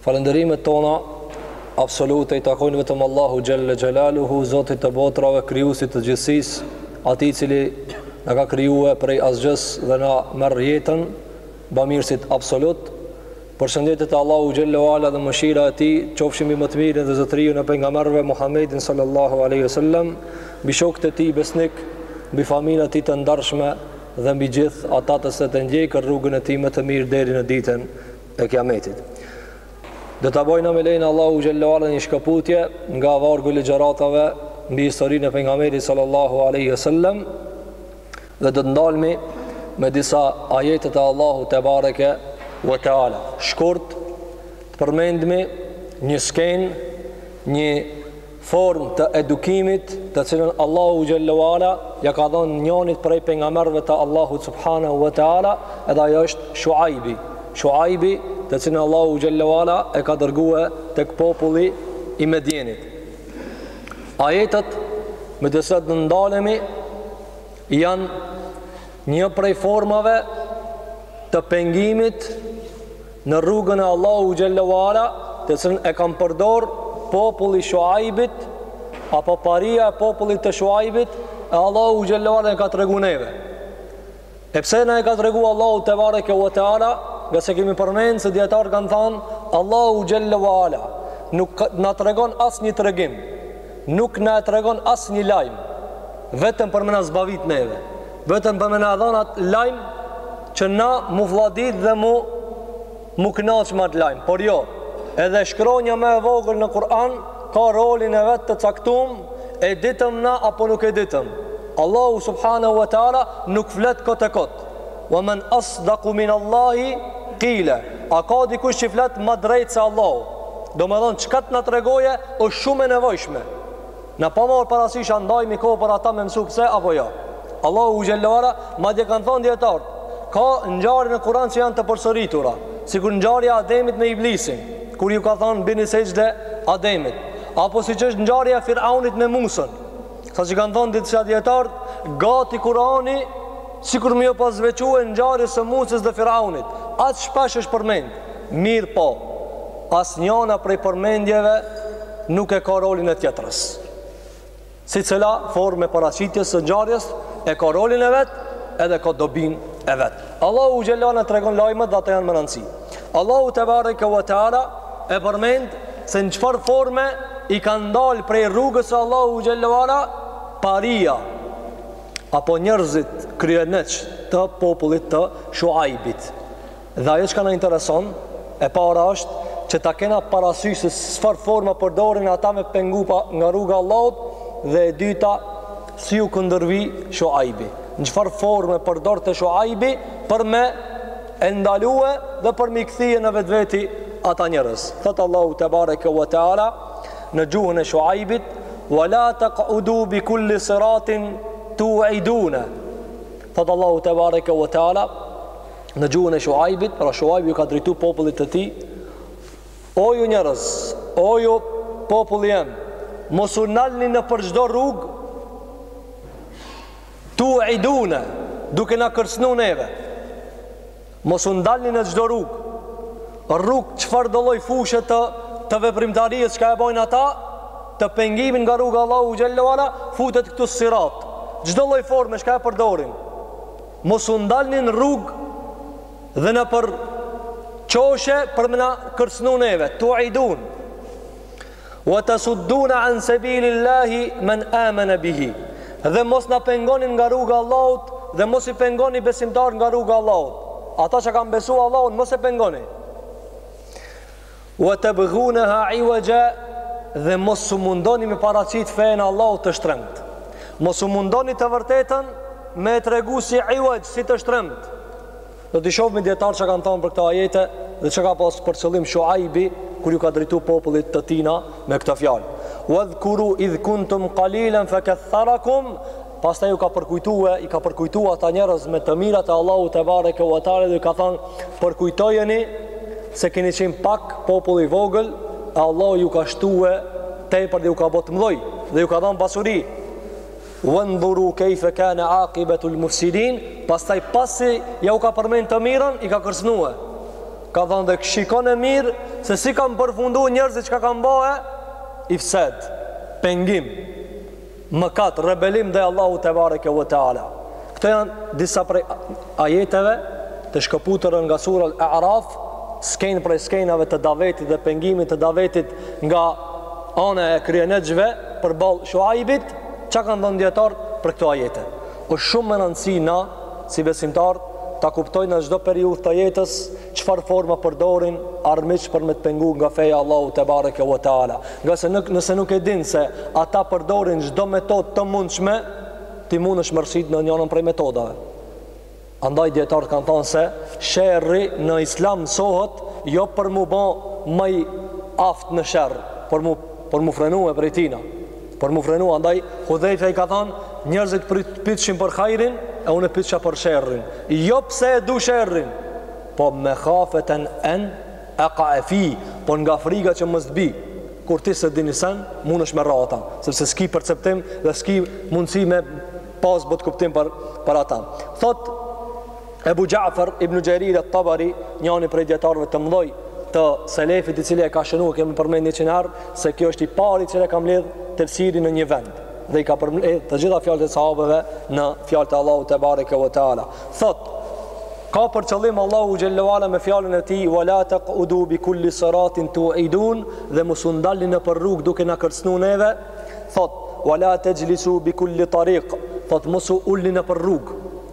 Falënderimet tona absolute i takojnë vetëm Allahu xhelle xhelaluhu, Zotit të botrave, krijusit të gjithsisë, atij i cili na ka krijue prej asgjës dhe na merr jetën, bamirësit absolut, përshëndetjet e Allahu xhelle ve ala dhe mëshira e tij, qofshin mbi më të mirin dhe zotërinë e pejgamberëve Muhammedin sallallahu aleyhi sallam, mbi shokët e tij besnik, mbi familjen e tij të ndershme dhe mbi gjithë ata të cilët e ndjekin rrugën e tij më të mirë deri në ditën, e kiametit. Do ta bajna me lejen e Allahu xhelle ve ala një shkëputje nga vargu i ligjëratave mbi historinë e pejgamberit sallallahu alaihi wasallam dhe do të ndalmi me disa ajete të Allahu tebareke ve teala. Shkurt të përmendmi një skenë, një formë të edukimit të cilën Allahu xhelle ve ala ia ka dhonë njonit prej pejgamberëve të Allahu subhanahu wa taala edhe ajo është Shuaibi Shuaibi të cilën Allahu xhelle ve ala e ka dërgue tek populli i Medjenit Ajetet me të cilat na ndalemi janë një prej formave të pengimit Në rrugën e Allahu xhelle ve ala, të cilën e kanë përdor populli i Shuaibit apo paria e popullit të Shuaibit, e Allahu xhelle ve ala e ka tregu neve. E pse na e ka tregu Allahu tebareke ve teala, ngase kemi përmend se dijetarët kanë thanë Allahu xhelle ve ala nuk na tregon asnjë tregim, nuk na e tregon asnjë lajm, vetëm për me na zbavit neve. Vetëm për me na e dhon atë lajm që na m'u flladit dhe m'u m'u knaq me atë lajm. Por jo, edhe shkronja më e vogël në Kur'an ka rolin e vet të caktum e ditëm na apo nuk e ditëm. Allahu subhanahu wa ta'ala nuk flet kot e kot. Wa men asdaku min Allahi kile. A ka dikush që flet ma drejt se Allahu. Domethonë, çka të na tregojë është shumë e nevojshme. Na pa marrë parasysh a ndajmi kohë për ata me mësu pse apo jo. Allahu xhelle ve ala madje kanë thonë dijetarët, ka ngjarje në Kuran që janë të përsëritura, sikur ngjarja e Ademit me Iblisin, kur ju ka thonë bini sexhde Ademit, apo siç është ngjarja e Firaunit me Musën, sa që kanë thonë disa dijetarë, gati Kurani, sikur me ju pas veçue ngjarjes së Musës dhe Firaunit, aq shpesh është përmend, Mirëpo, asnjëna prej përmendjeve nuk e ka rolin e tjetrës. Secila formë e paraqitjes së ngjarjes e ka rolin e vet, edhe ka dobinë e vet. Allahu xhelle ve ala na tregon lajmet dhe ata janë me rëndësi. Allahu tebareke ve teala e përmend se në çfarë forme i kanë ndal prej rrugës së Allahu xhelle ve ala paria apo njerëzit kryeneç të popullit të Shuaibit. Dhe ajo çka na intereson, e para është që ta kena parasysh se çfarë forma përdorin ata me pengu pra nga rruga e Allahut dhe e dyta si u kundërvi Shuajbi. Në çfarë forme përdorte Shuajbi për me e ndalue dhe për m'i kthye në vetveti ata njerëz. Thot Allahu te bareke ve teala në gjuhën e Shuajbit, "Wala taq'udu bi kulli siratin tu'iduna." Thot Allahu te bareke ve teala, në gjuhën e Shuajbit, pra Shuajbi ju ka drejtu popullit të tij, o ju njerëz, o ju populli jem, mos u ndalni nëpër çdo rrugë, tu'iduna, duke na kërcnu neve, mos u ndalni në çdo rrugë, rrugë çfarëdolloj fushe të, të veprimtarisë çka e bojnë ata, të pengimit nga rruga Allahut xhel-le ve ala, futet këtu sirat, çdo lloj forme çka e përdorin, Mos u ndalni në rrugë dhe nëpër qoshe për me na kërcënu neve, tu'idun. Wa tasudduna an sebilillahi men amene bihi. Dhe mos na pengoni nga rruga e Allahut dhe mos i pengoni besimtarët nga rruga e Allahut. Ata që kanë besu Allahun, mos e pengoni. Wa tabghunaha iwaja dhe mos u mundoni me paraqit fenë e Allahut të shtremt. Mos u mundoni të vërtetën me e tregu si iwaj, si të shtremt. Do të shohim dijetarët çka kanë thënë për këto ajete dhe çka ka pas për qëllim Shuajbi kur ju ka drejtu popullit të tina me këto fjalë. Wadhkuru idh kuntum qalilan fakaththarakum Pastaj ju ka përkujtue, i ka përkujtue ata njerëz me të mirat e Allahut tebareke ve teala dhe ju ka thonë, përkujtojeni se keni qenë pak popull i vogël, e Allahu ju ka shtue tepër dhe ju ka bo të mdhoj, dhe ju ka dhonë pasuri, vendhuru kejfe kane akibetul mufsidin, pastaj pasi ja u ka përmen të mirën, i ka kërcnue. Ka thonë dhe shikoni mirë se si kanë përfundu njerëzit çka kanë ba ifsad, pengim, Mëkat, rebelim ndaj Allahut te bareke ve teala. Këto janë disa prej ajeteve të shkëputura nga sura Al-A'raf, skenë prej skenave të davetit dhe pengimit të davetit nga ana e kryeneçëve përballë Shuajbit, çka kanë thënë dijetarët për këto ajete. Është shumë me rëndësi na si besimtar ta kuptojmë në çdo periudhë të jetës çfarë forma përdorin armiqtë për me të pengu nga feja e Allahut te bareke ve teala ngase nuk nëse nuk e din se ata përdorin çdo metodë të mundshme ti mundesh me rrëshqit në njënën prej metodave andaj dijetarët kanë thonë se sherri në islam msohet jo për m'u bo ma i aftë në sherr por m'u, por m'u frenue prej tina Për mu frenu, andaj, Hudhejfe i ka thanë, njerëzit pytshin për hajrin, e unë pytsha për sherrin. Jo pse e du sherrin, po mekhafete en eka'a fih, po nga friga që mos t'bi. Kur ti s'e din ni sen, mund është me ra n'ta, sepse s'ki perceptim dhe s'ki mundësi me pas botëkuptim për, për ata. Thotë, Ebu Xha'far ibn Jarir at-Tabari, njëri prej dietarëve të mdhaj të selefit i cili e ka shënuar kemi përmendë qenar se kjo është i pari që e ka mbledh tefsirin në një vend dhe i ka përmbledh të gjitha fjalët e sahabeve në fjalët e Allahut te bareke ve teala thot ka për qëllim Allahu xhallahu ala me fjalën e tij wala taqudu bi kulli siratin tu'idun dhe mos u ndalni në për rrugë duke na kërcënuar neve thot wala tajlisu bi kulli tariq thot mos u ulni në për rrugë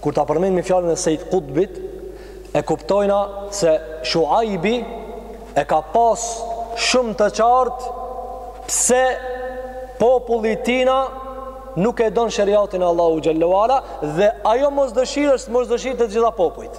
Kur ta përmendmi fjalën e Sejd Kutbit, e kuptojna se Shuaibi e ka pas shumë të qartë pse populli i tij nuk e don sheriatin e Allahu xhallahu ala dhe ajo mosdëshirë është mosdëshirë te gjitha popujt.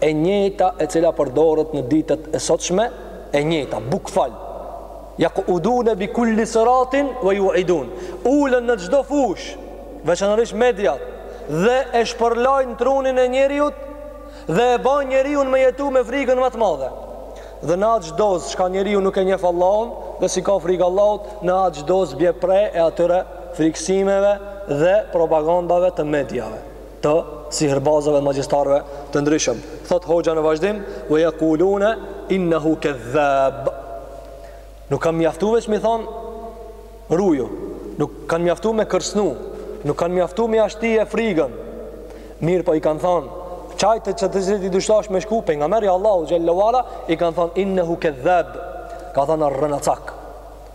e njëjta e cila përdoret në ditët e sotshme, e njëjta, bukfal. Yaquduna bi kulli siratin wa yu'idun. Ulën në çdo fushë, veçanërisht mediat dhe e shpërlajnë trunin e njeriut dhe e bajnë njeriun me jetu me frigën ma të madhe. Dhe në atë dozë çka njeriu nuk e njef Allahun dhe s'i ka frigë Allahut, në atë dozë bie pre e atyre frikësimeve dhe propagandave të mediave. të sihrbazëve dhe magjistarëve të ndryshëm. Thot hoxha në vazhdim, "Wa yaquluna innahu kadhab." Nuk kanë mjaftu veç m'i thanë ruju, nuk kanë mjaftu me kërcnu, nuk kanë mjaftu me ia shti e frigën. Mirëpo i kanë thanë, qatij që të zëti dëshka me shku te pejgamberi Allahu xhallahu ala i kanë thanë innahu kadhab. Ka thanë rrenacak.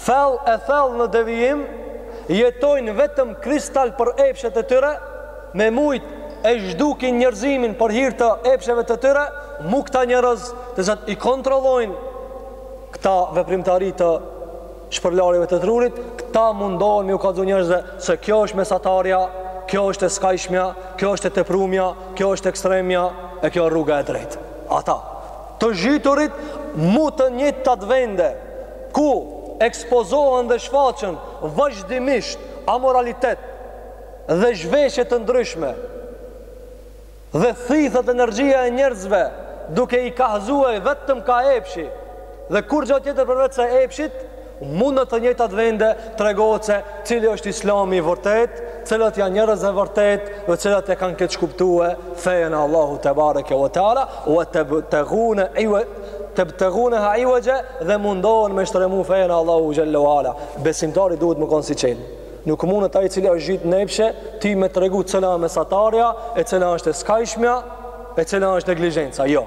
Thellë e thellë në devijim, jetojnë vetëm kristal për epshet e tyre, me mujt e zhdukin njerëzimin për hir të epsheve të tyre, mu këta njerëz të zotë i kontrollojnë këta veprimtari të shpërlarjeve të trurit, këta mundohen me ju kallzu njerëzve se kjo është mesatarja, kjo është e skajshmja, kjo është e teprumja, kjo është ekstremja, e kjo rruga e drejtë. Ata, Të zhyturit mu të njëjtat vende ku ekspozohen dhe shfaqen vazhdimisht amoralitet dhe zhveshje të ndryshme dhe thithet energjia e njerëzve duke i kahzue vetëm ka epshi dhe kurgja tjetër përveçse epshit Mu në të njëjtat vende tregohet se cili është Islami i vërtet, cilët janë njerëzit e vërtet dhe cilët e kanë keqkuptue fejen e Allahut tebareke ve teala, ve tebguneha ive ve tebguneha ivexha dhe mundohen me shtremu fejen e Allahu xhelle ve ala. Besimtari duhet me kon syçel. Nuk mundet ai i cili është gjith n'epshe ty me tregu cila mesatarja e cila është e skajshmja e cila është neglizhenca. Jo.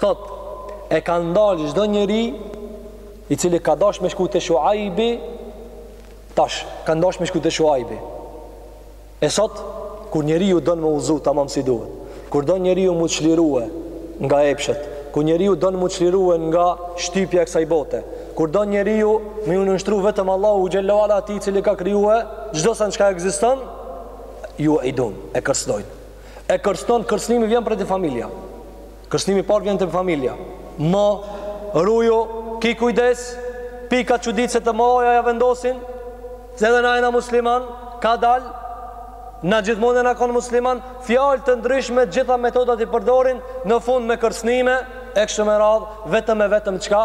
Thotë, E ka ndalë çdo njeri i cili ka dash me shku te Shuaibi, tash ka dash me shku te Shuaibi. E sot kur njeriu don m'u udhzu tamam si duhet, kur don njeriu mu çlirue nga epshet, kur njeriu don mu çlirue nga shtypja e kësaj bote, kur don njeriu me ju nënshtru vetëm Allahu xhelle ve ala atij i cili ka krijue çdo san çka ekziston, ju'idun, e kërcënojnë. E kërcënon, kërcënimi vjen prej te familja. Kërcënimi i parë vjen te familja. Mo, ruju, ki kujdes, pikëçuditëse të mdhaja ja vendosin, se edhe na jena musliman, kadal, na gjithmonë jena kon musliman, fjalë të ndryshme, gjitha metodat i përdorin, në fund me kërcënime, e kështu me radhë, vetëm e vetëm çka?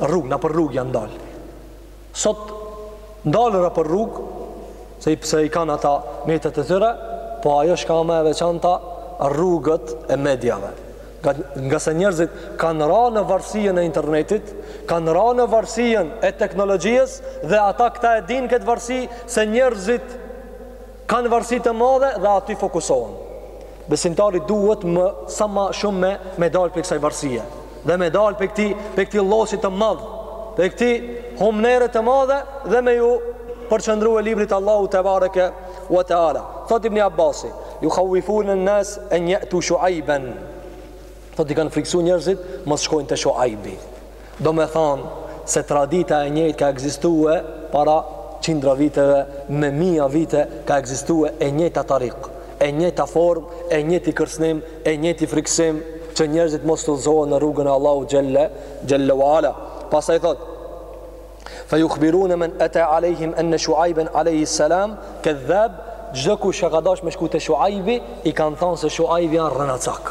rrugë, nëpër rrugë janë ndal. Sot ndalen nëpër rrugë, se edhe pse i kanë ata metodat e tyre, po ajo çka ma e veçanta rrugët e mediave. Nga, nga se njerëzit kanë ra në varsien e internetit, kanë ra në varsien e teknologjies, dhe ata këta e din këtë varsi se njerëzit Kanë varësi të madhe dhe aty fokusohen. Besimtari duhet me sa ma shumë me me dalë prej kësaj varësie dhe me dalë prej këtij prej këtij lloçit të madh prej këtij humnere të madhe dhe me ju përqëndru e librit Allahu tebareke ve teala thot Ibni Abbasi jukhavifune nase en je'tu shuajben thot i kanë friksu njërzit mos shkojnë te Shuajbi Domethanë se tradita e njëjtë ka ekzistue para qindra viteve, me mija vite ka ekzistue e njëjta tarik, e njëjta formë, i njëjti kërcënim, i njëjti frikësim që njerëzit mos t'udhëzohen në rrugën e Allahut xhelle xhelle wa ala. Pastaj thotë, Fe yukhbirune men ete alejhim enne Shuajben alejhi selam kedhab, çdokush që ka dash me shku te Shuajbi, i kanë thanë se Shuajbi asht rrenacak.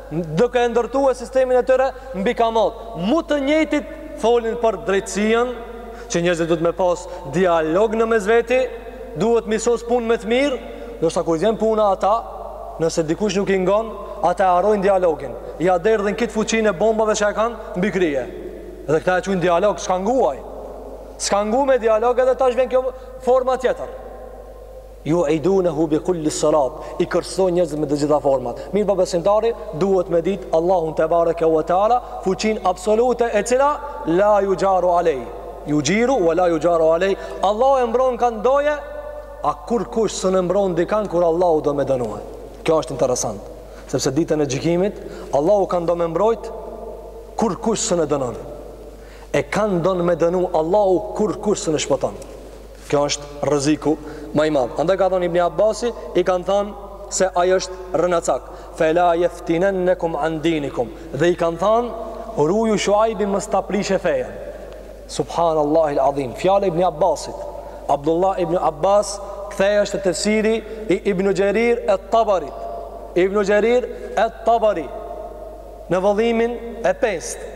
duke e ndërtue sistemin e tyre mbi kamat. Mu të njëjtit folin për drejtësien, që njerëzit duhet me pas dialog në mes veti, duhet mi sos punët me të mirë, ndoshta kur vjen puna ata, nëse dikush nuk i ngon, ata e harrojnë dialogin. Ja derdhin këtë fuqinë e bombave që e kanë mbi krye. Dhe këta e qujn dialog, s'ka nguaj. S'ka ngu me dialog edhe tash vjen kjo forma tjetër. Yu'idunehu bi kulli sirat, i kërcënojnë njerëzit me të gjitha format. Mirpo besimtari duhet me ditë Allahun te bareke ve teala, fuqinë absolute e cila la yuxharu alej. Yuxhiru wa la yuxharu alej. Allahu e mbron kan doje, a kurkush s'e mbron dikan kur Allahu do me dënue. Kjo është interesant, sepse ditën e gjykimit Allahu kan do me mbrojt kurkush s'e dënon. E kan don me dënu Allahu kurkush s'e shpëton. Kjo është rreziku më i madh. Andaj ka thënë Ibn Abbasi, i kanë thënë se ai është rrenacak. Fela yaftinannakum an dinikum. Dhe i kanë thënë ruju Shuaibin mos ta prishë fejen. Subhanallahu alazim. Fjala Ibn Abbasit. Abdullah Ibn Abbas, kthehu te tefsiri i Ibn Jerir at-Tabari. Ibn Jerir at-Tabari në vëllimin e pestë.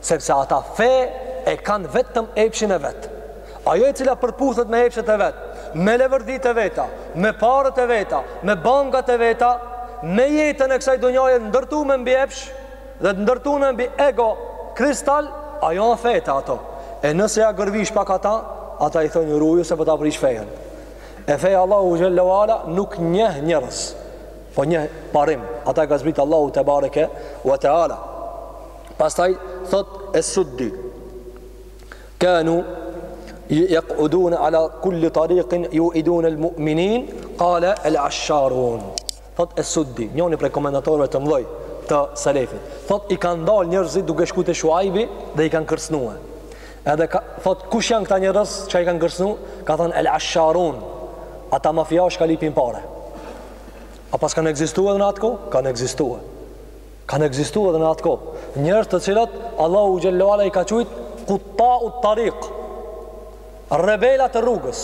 sepse ata fe e kanë vetëm epshin e vet. Ajo e cila përputhet me epshet e vet, me levërdhit e veta, me paret e veta, me bankat e veta, me jetën e kësaj dunjaje ndërtume mbi epsh dhe të ndërtume mbi ego kristal, ajo â fe te ata. E nëse ja gërvish pak ata, ata i thojnë ruju se po ta prish fejën. E feja e Allahut xhelle ve ala nuk njeh njerëz, po njeh parim. Ata e ka zbritë Allahu tebareke wa teala. Pastaj thot Es-Suddi kanu yaqudun ala kulli tariqin yu'idun al-mu'minin qala al-asharun. Thot Es-Suddi, njëri prej komentatorëve të mëdhej të selefit. Thot i kanë dalë njerëzit duke shkuar te Shuaibi dhe i kanë kërcënuar. Edhe ka, thot kush janë këta njerëz që i kanë kërcënuar? Ka thënë al-asharun. Ata mafiash ça lypin pare. A paskan ekzistuar në atë kohë? Kanë ekzistuar. Kanë ekzistuar edhe në atë kohë njerëz të cilët Allahu xhallahu ala i ka qujt kutta ut tariq. Rebela të rrugës.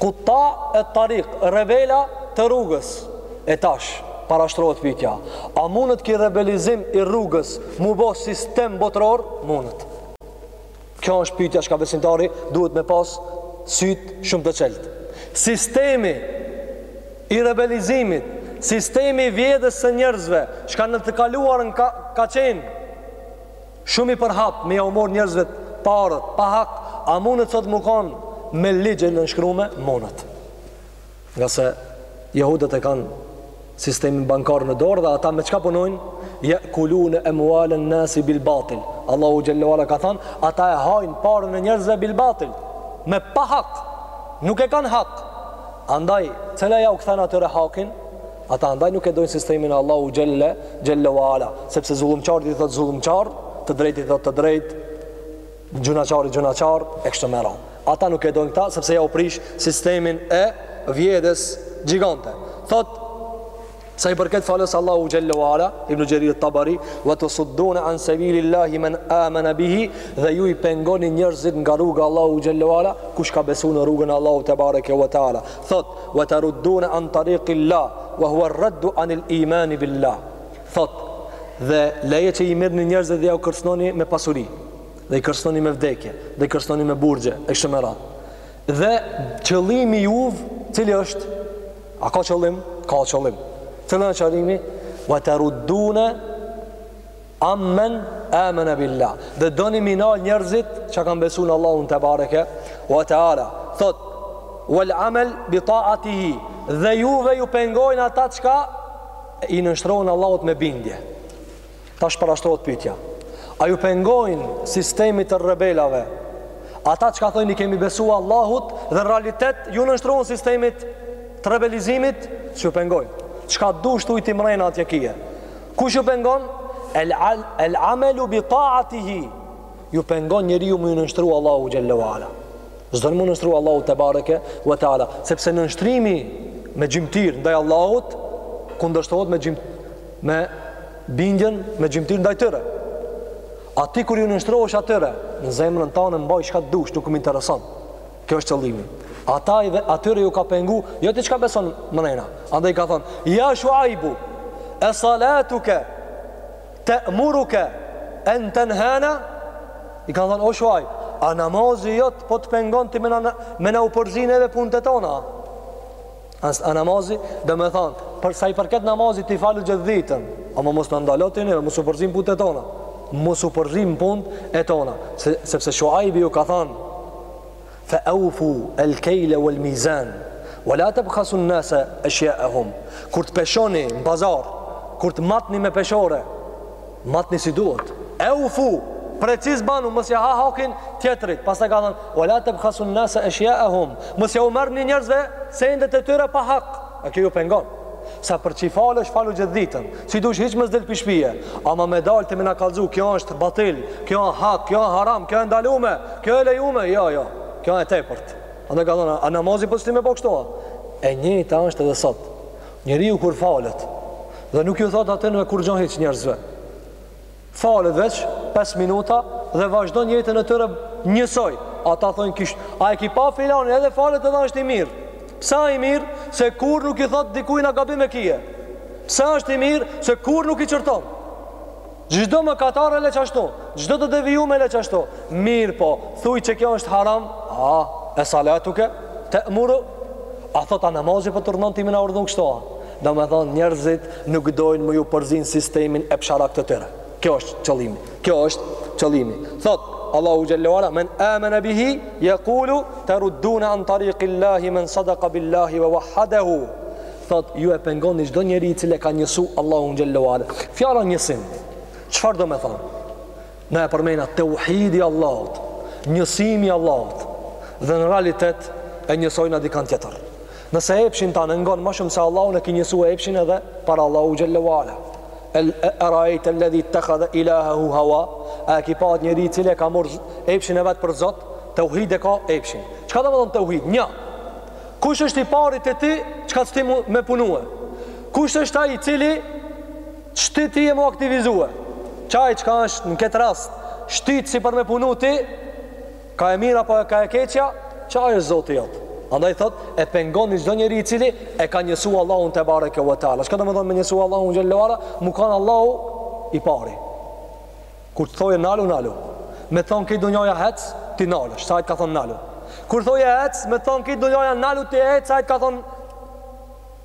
Kutta et tariq, rebela të rrugës. E tash parashtrohet pyetja, a mundet ky rebelizim i rrugës mu bë sistem botëror? Mundet. Kjo është pyetja që besimtari duhet me pas syt shumë të çelt. Sistemi i rebelizimit, sistemi i vjedhjes së njerëzve, çka në të kaluarën ka qenë shumë i përhap me jau marr njerëzve paret, pa hak, a mundet sot me kon me ligje të nënshkrume, mundet. Ngase jehudët e kanë sistemin bankar në dorë dhe ata me çka punojnë? Ya'kuluna amwal an-nas bil batil. Allahu xhallahu ala ka thënë, ata e hajnë paren e njerëzve bil batil, me pa hak. Nuk e kanë hak. Andaj, cila jau kthen atyre hakin? Ata andaj nuk e dojnë sistemin e Allahut xhalle xhallahu ala, sepse zullumqarit i thotë zullumqar, të drejtit i thotë të drejtë, Gjynahqari gjynahqar e kështu me radhë. Ata nuk e dojnë këta sepse ja u prish sistemin e vjedhjes gjigante. Thot Sa i përket fjalës Allahut xhel-le ve ala, Ibn Xherir et-Taberi, ve tesuddune an sebilil-lahi men amene bihi, dhe ju i pengoni njerzit nga rruga e Allahut xhel-le ve ala, kush ka besu në rrugën e Allahut tebareke ve teala. Thot, ve teruddune an tarikil-lah, ve huve rreddu anil imani billah. Thotë, Dhe lej që i mirrni njerzit dhe jau kërcënoni me pasuri, dhe i kërcënoni me vdekje, dhe i kërcënoni me burgje, e kështu me radhë. Dhe qëllimi juve, cili është? A ka qëllim? Ka qëllim. Cili është qëllimi? Wa tarudduna amman amana billah. Dhe doni m'i nal njerëzit që kanë besuar në Allahun tebareke wa taala. Thot wal amal bi taatihi. Dhe juve ju pengojnë ata çka I nënshtrohen Allahut me bindje. Tash parashtrohet pyetja. A ju pengojnë sistemit të rebelëve? Ata çka thojnë i kemi besu Allahut dhe n'realitet ju nënshtrohen sistemit të rebelizimit? S'ju pengojnë. Çka dush ti mrena atje kije? Kush ju pengon? El, al, el amelu bi taatihi. Ju pengon njeriu m'ju nënshtru Allahut xhel-le ve ala. S'don m'u nënshtru Allahut tebareke ve teala, sepse nënshtrimi me gjymtyrë ndaj Allahut kundërshtohet me gjym me bindjen me gjymtyrë ndaj tyre. A ti kur ju nënshtrohesh atyre, në zemrën tane mbaj çka të dush, nuk më intereson. Ky është qëllimi. Ata edhe atyre ju ka pengu, jo ti çka beson mrena. Andaj ka thonë, ja shuajbu, e salatuke, Te'muruke en tenhana, i kanë thënë, o Shuajb, a namazi jot po të pengon ti me na, me na u përzi neve n'punët tona? As, a namazi, domethënë, për sa i përket namazit ti falu gjithë ditën, ama mos na ndalo ti neve, mos u përzi n'punët tona, mos u përzi n'punët tona, se, sepse Shuajbi ju ka thënë, Fa awfu al kayla wal mizan wa la tabkhasu an nasa ashya'ahum. Kur të peshoni në pazar, kur të matni me peshore, matni si duhet. Awfu preciz banu mos ja ha hakin tjetrit. Pastaj ka thënë wa la tabkhasu an nasa ashya'ahum. Mos ja u merrni njerëzve sendet e tyre pa hak. A kjo ju pengon? Sa për qi falesh falu gjithë ditën. Si dush hiç mos del pi shpije, ama me dal ti me na kallxu, kjo është batil, kjo është hak, kjo është haram, kjo është e ndalume, kjo është e lejume, jo, jo. Kjo është e tepërt. Andaj ka thonë, a namazi po t'shtin me bo kështu. E njëjta është edhe sot. Njeriu kur falet dhe nuk ju thot atëhere kurgjo hiç njerëzve. Falet veç 5 minuta dhe vazhdon jetën e tyre njësoj. Ata thonë kish, a e ki pa filanin edhe falet edhe është i mirë. Pse i mirë? Se kurr nuk i thot dikujt na gabim e kije. Pse është i mirë? Se kurr nuk i qorton. Çdo mëkatar e le çashtu, çdo të devijum e le çashtu. Mirëpo, thuj që kjo është haram, a, e salatuke temuru, a thot a namazi po t'urdhnon ti me na urdhnu kështu, a. Domethënë njerëzit nuk dojnë mu ju përzi në sistemin epsharak të tyre. Kjo është qëllimi. Kjo është qëllimi. Thot Allahu xhelle wa ala men amana bihi yaqulu tarudduna an tariqillahi men sadaqa billahi wa wahhadahu. Thot ju e pengoni çdo njeri i cili e ka njësu Allahu xhelle wa ala. Fjala njësim. Çfarë domethan? Na e përmena tauhidi i Allahut, njësimi i Allahut dhe në realitet e njësojna dikan tjetër. Nëse epshin tan e ngon më shumë se Allahun e ke njësue epshin edhe para Allahu xhelle wala. E raaita alladhi ittakhadha ilahahu hawa, a e ke pa atë njeri i cili e ka marr epshin e vet për Zot? Tauhid e ka epshin. Çka domethan tauhid? Një. Kush është i pari te ti, çka t'shti me punue? Kush është ai i cili t'shti tye mu aktivizue? Çaj çka është në këtë rast, shtytsi për me punu ti, Kah e mira apo kah e keqja, çaj është Zoti jot. Andaj thot, e pengoni çdo njeri i cili e ka njësu Allahun te bareke ve teala. Çka do me thonë me njësu Allahun xhelle wa ala? Mu kanë Allahu i pari. Kur të thojë nalu nalu, me thon krejt dunjaja hec, ti nalesh, se Ai t'ka thon nalu. Kur thojë hec, me thon krejt dunjaja nalu ti hec, se Ai t'ka thon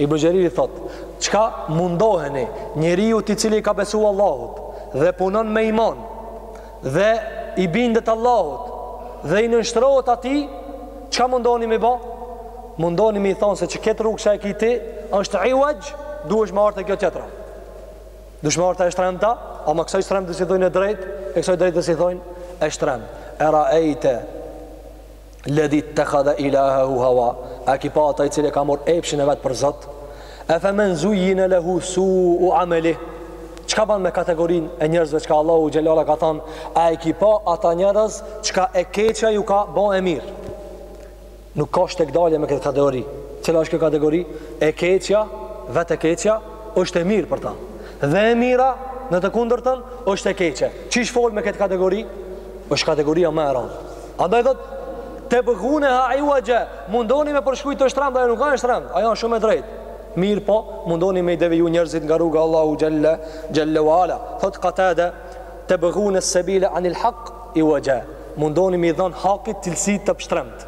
Ibn Xheriri thotë, çka mundoheni njeriut i cili i ka besu Allahut dhe punon me iman dhe i bindet Allahut dhe i nënshtrohet atij, çka mundoheni mi bo? Mundoheni me i thonë se që këtë rrugë që e ki ti është iwaj, duhesh me ardh te kjo tjetra. Duhesh me ardh te e shtremta, ama kësaj shtremtës i thonë e drejt, e kësaj drejtës i thonë e shtremtë. E raejte Ledhi ttekhadha ilahe hu hawa A ki pa atë i cili e ka mor epshin e vetë për zot E fe men zujjine lehu suu amelih Çka ban me kategorin e njerëzve çka Allahu xhelle ala ka than A e ki pa ata njerëz çka e keqa ju ka bo e mir Nuk ka shtegdalje me këtë kategori Cila është kjo kategori e keqa Vetë e keqa është e mir për ta Dhe e mira në të kundërtën është e keqe Qysh fol me këtë kategori është kategoria më e rëndë Andaj thot tebguneha iwexhe, mundoni me përshkru të shtremt, dhe nuk a e shtremt, ajo a shumë e drejt. Mirëpo, mundoni me i deviju njerëzit nga rruga e Allahut xhelle, xhelle wa ala. Thot Katade, tebgune sebile anil haq iwexhe, mundoni me i dhon hakit cilësi të shtremt.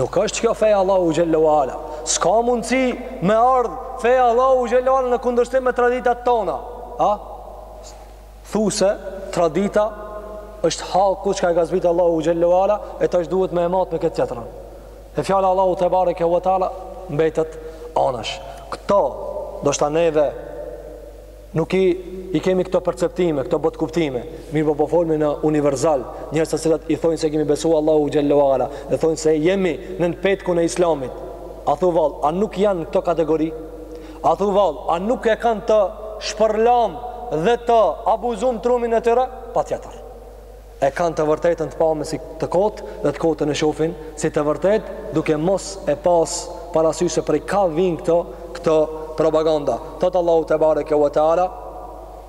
Nuk është kjo feja e Allahut xhelle wa ala. S'ka mundësi me ardhë feja e Allahut xhelle wa ala në kundërshtim me traditat tona. A? Thu se tradita është haku, çka e ka zbrit Allahu xhelle ue ala e tash duhet me e mat me këtë tjetrën. E fjala Allahut tebareke ve taala mbetet anash. Këto ndoshta neve nuk i i kemi këto perceptime, këto botëkuptime, mirëpo po folmi në universal, njerëz të cilat i thojnë se kemi besu Allahu xhelle ue ala, dhe thojnë se jemi nën petkun e islamit, a thu vallë, a nuk janë në këto kategori? A thu vallë, a nuk e kanë të shpërlam dhe të abuzum trunin e tyre? Patjetër. E kanë të vërtetën të pame si të kotë dhe të kotën e shofin si të vërtetë duke mos e pas parasysh se prej ka vijnë këto, këto propaganda. Thotë Allahu tebareke ue teala,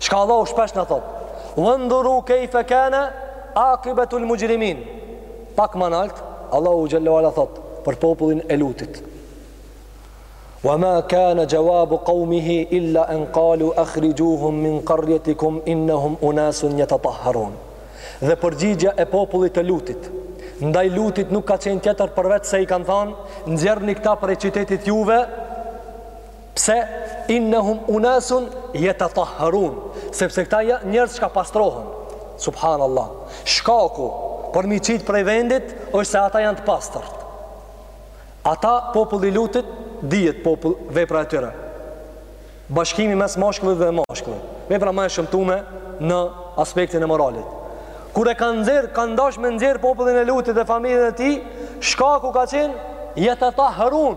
Çka Allahu shpesh na thot Vendhuru kejfe kene Akibetul muxhrimin Pak ma nalt Allahu xhelle ue ala thot Për popullin e Lutit Wa ma kane xhewabe kaumihi Illa en kalu Akhrixhuhum min karjetikum Innehum unasun jetetahherun Dhe përgjigja e popullit të Lutit Ndaj Lutit nuk ka qenë tjetër Përveç se i kanë than Nxerni këta prej qytetit juve Pse innahum unasun yatatahharun, sepse këta njerëz çka pastrohen. Subhanallah. Shkaku për m'i qit prej vendit është se ata janë të pastër. Ata populli i Lutit dihet popull vepra e tyre. Bashkimi mes mashkullit dhe mashkullit. Vepra ma e shëmtume në aspektin e moralit. Kur e kanë nxjerr, kanë dash me nxjerr popullin e Lutit dhe familjen e tij, shkaku ka qenë yatatahharun.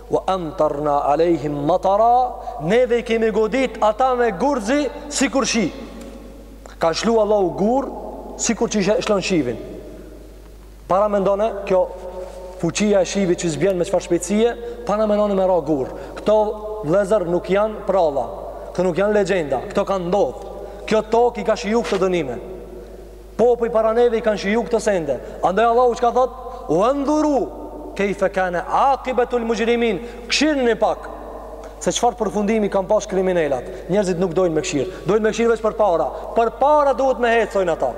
Wa amtarna alejhim matara, neve i kemi godit ata me gur zi sikur shi. Ka shlu Allahu gur sikur që i shlon shivin. Paramendone kjo fuqia e shivit që zbjen me çfarë shpejtësie, paramendone me ra gur. Këto vëllezër nuk janë pralla. Këto nuk janë legjenda, këto kanë ndodh. Kjo tokë i ka shiju këto dënime. Popuj para neve i kanë shiju këto sende. Andaj Allahu çka thot? Wa ndhuru kayfa kana aqibatu al-mujrimin. Këshirni pak se çfarë përfundimi kanë pas kriminelat. Njerëzit nuk dojnë me këshir. Dojnë me këshir veç përpara. Përpara duhet me ec, thojnë ata.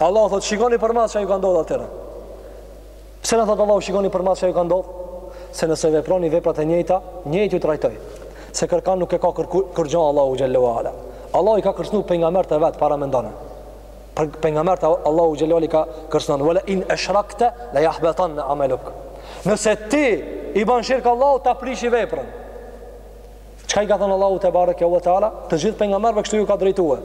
Allahu thot shikoni përmas çka ju ka ndodh atyre. Pse na thotë Allahu shikoni përmas çka ju ka ndodh, se nëse veproni veprat e njëjta, njëjtë ju trajtoj. Se kërkan nuk e ka kurgja Allahu xhelle ue ala. Allahu i ka kërcënu pejgambert e vet paramendone. Pejgambert Allahu xhelle ue ala i ka kërcënu wa la in ashrakta la yahbatan amaluk. Nëse ti i ban shirk Allahut ta prishi veprën. Çka i ka thënë Allahu tebareke ue teala, të gjithë pejgamberëve kështu ju ka drejtue.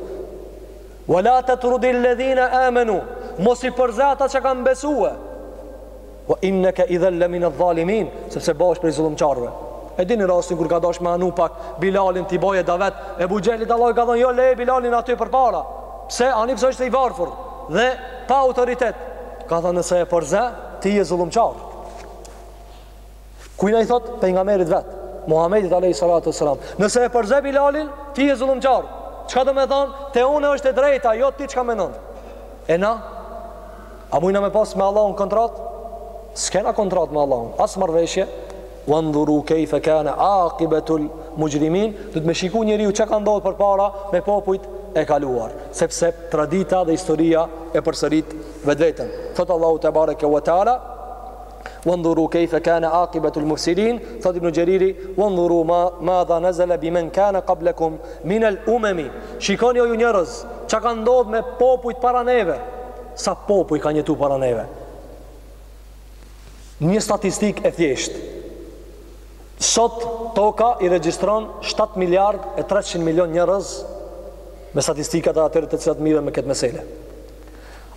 Wa la tatrudi alladhina amanu mos i përze ata që kanë besu wa innaka idhan la min adh-dhalimin sepse bash prej zullumqarëve e dini rastin kur ka dash me anu pak Bilalin t'i boje davet Ebu Xhehlit Allah i ka thonë jo le Bilalin aty përpara pse ani pse është i varfur dhe pa autoritet ka thonë nëse e përze ti je zullumqar Kujna i thot pejgamerit vet, Muhamedit alayhi salatu wasalam, nëse e përze Bilalin, ti je zullumqar. Çka domethonë? Te unë është e drejta, jo ti çka menon. E na? A mujna me pas me Allahun kontrat? S'kena kontrat me Allahun, as marrveshje. Wa ndhuru kayfa kana aqibatu al-mujrimin, do të me shiku njeriu çka ka ndodh përpara me popujt e kaluar, sepse tradita dhe historia e përsërit vetveten. Thot Allahu tebareke ve teala, Wandhuru kayfa kana aqibatu al-mufsidin, thot Ibnu Xheriri, wandhuru ma ma dha nazala bi man kana qablakum min al-umam. Shikoni o ju njerëz, çka ka ndodh me popujt para neve. Sa popuj ka jetu para neve? Një statistik e thjesht. Sot toka i regjistron 7 miliard e 300 milion njerëz me statistikat e atyre të cilat mirren me këtë mesele.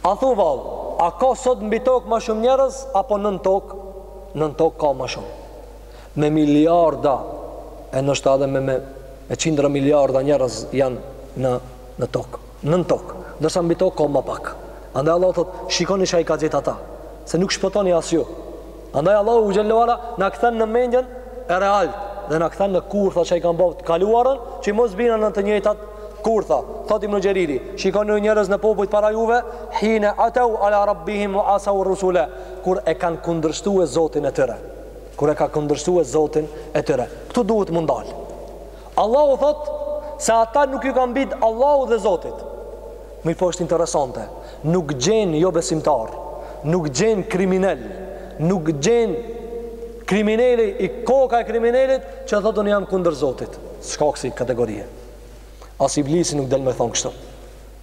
A thu vallë, a ka sot mbi tokë ma shumë njerëz, apo nën tokë? Nën tokë ka ma shumë. Me miliarda, e ndoshta edhe me, me, me qindra miliarda njerëz janë në, në tokë. Nën tokë. Ndërsa mbi tokë ka ma pak. Andaj Allah thot, shikoni ça i ka gjetë ata. Se nuk shpëtoni as ju. Andaj Allahu xhelle ve ala na kthen në mendjen e realt dhe na kthen në kurtha që i kanë bërë të kaluarit, që mos bina në të njëjtat kurtha. Thot Ibnu Xheriri, shikoni ju njerëz në popujt para juve, hine atau ala rabbihim wa asaw rusula, kur e kanë kundërshtue Zotin e tyre. Kur e ka kundërshtue Zotin e tyre. Ktu duhet m'u ndal. Allahu thotë se ata nuk ju kanë bind Allahut dhe Zotit. Mirpo është interesante, nuk gjen jo besimtar, nuk gjen kriminel, nuk gjen krimineli i koka e kriminelit që thotë unë jam kundër Zotit. S'ka kësi kategorie. As iblisi nuk del me thënë kështu.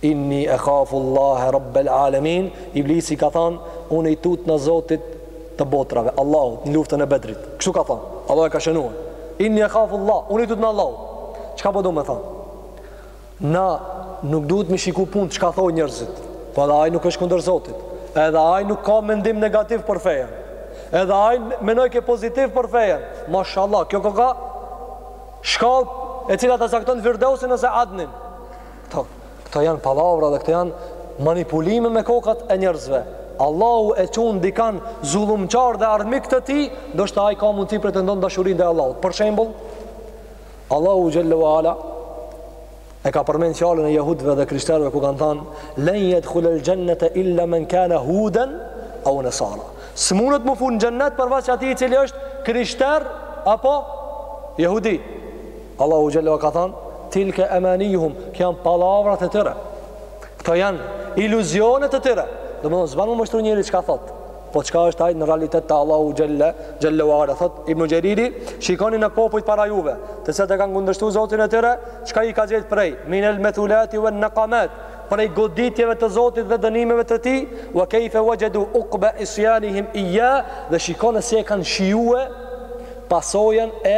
Inni ekhafu Allahe Rabbel Alemin, Iblisi ka thënë, unë i tutna Zotit të botrave, Allahut, në luftën e Bedrit. Kështu ka thënë, Allah e ka shënuar. Inni ekhafu Allah, unë i tutna Allahut. Çka po du me thënë? Na nuk duhet mi shiku punë çka thonë njerëzit. Po edhe ai nuk është kundër Zotit. Edhe ai nuk ka mendim negativ për fejen. Edhe ai menoj ke pozitiv për fejen. Mashallah, kjo koka shkallë e cila ta cakton Firdausin ose Adnin. Këto, këto janë pallavra dhe këto janë manipulime me kokat e njerëzve. Allahu e quan dikan zullumqar dhe armik të tij, ndoshta ai ka mundësi pretendon dashurinë ndaj Allahut. Për shembull, Allahu xhelle ue ala e ka përmend fjalën e jehudëve dhe krishterëve ku kanë thënë len yadkhul al jannata illa man kana hudan aw nasara. S'munet m'u fut n'xhennet përveç atij i cili është krishter apo jehudi. Allahu xhelle ue ala ka thanë tilke amaniyuhum, këto janë pallavrat e tyre. Këto janë iluzionet e tyre. Domethënë s'ban m'u mashtru njeri çka thot. Po çka është ai në realitet te Allahu xhelle xhelle ue ala thot Ibnu Xheriri, shikoni në popujt para juve, të cilët e kanë kundërshtu Zotin e tyre, çka i ka gjetë prej min al mathulati wan naqamat, prej goditjeve të Zotit dhe dënimeve të Tij, wa kayfa wajadu uqba isyanihim iyya, dhe shikoni se si e kanë shijue pasojën e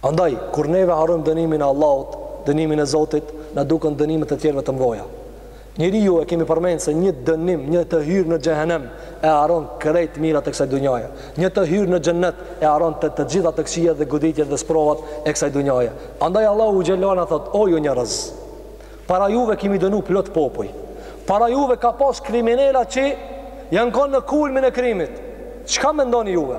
Andaj, kur neve harrojmë dënimin e Allahut, dënimin e Zotit, na duken dënimet e tjerëve të mëdha. Ju e kemi përmend se një dënim, një të hyrë në xhehenem e harron krejt mirat e kësaj dunjaje. Një të hyrë në xhennet e harron të të gjitha të këqijat dhe goditjet dhe sprovat e kësaj dunjaje. Andaj Allahu xhelle ue ala thot: "O ju njerëz, para juve kemi dënu plot popuj. Para juve ka pas kriminela që janë kanë në kulmin e krimit. Çka mendoni juve?"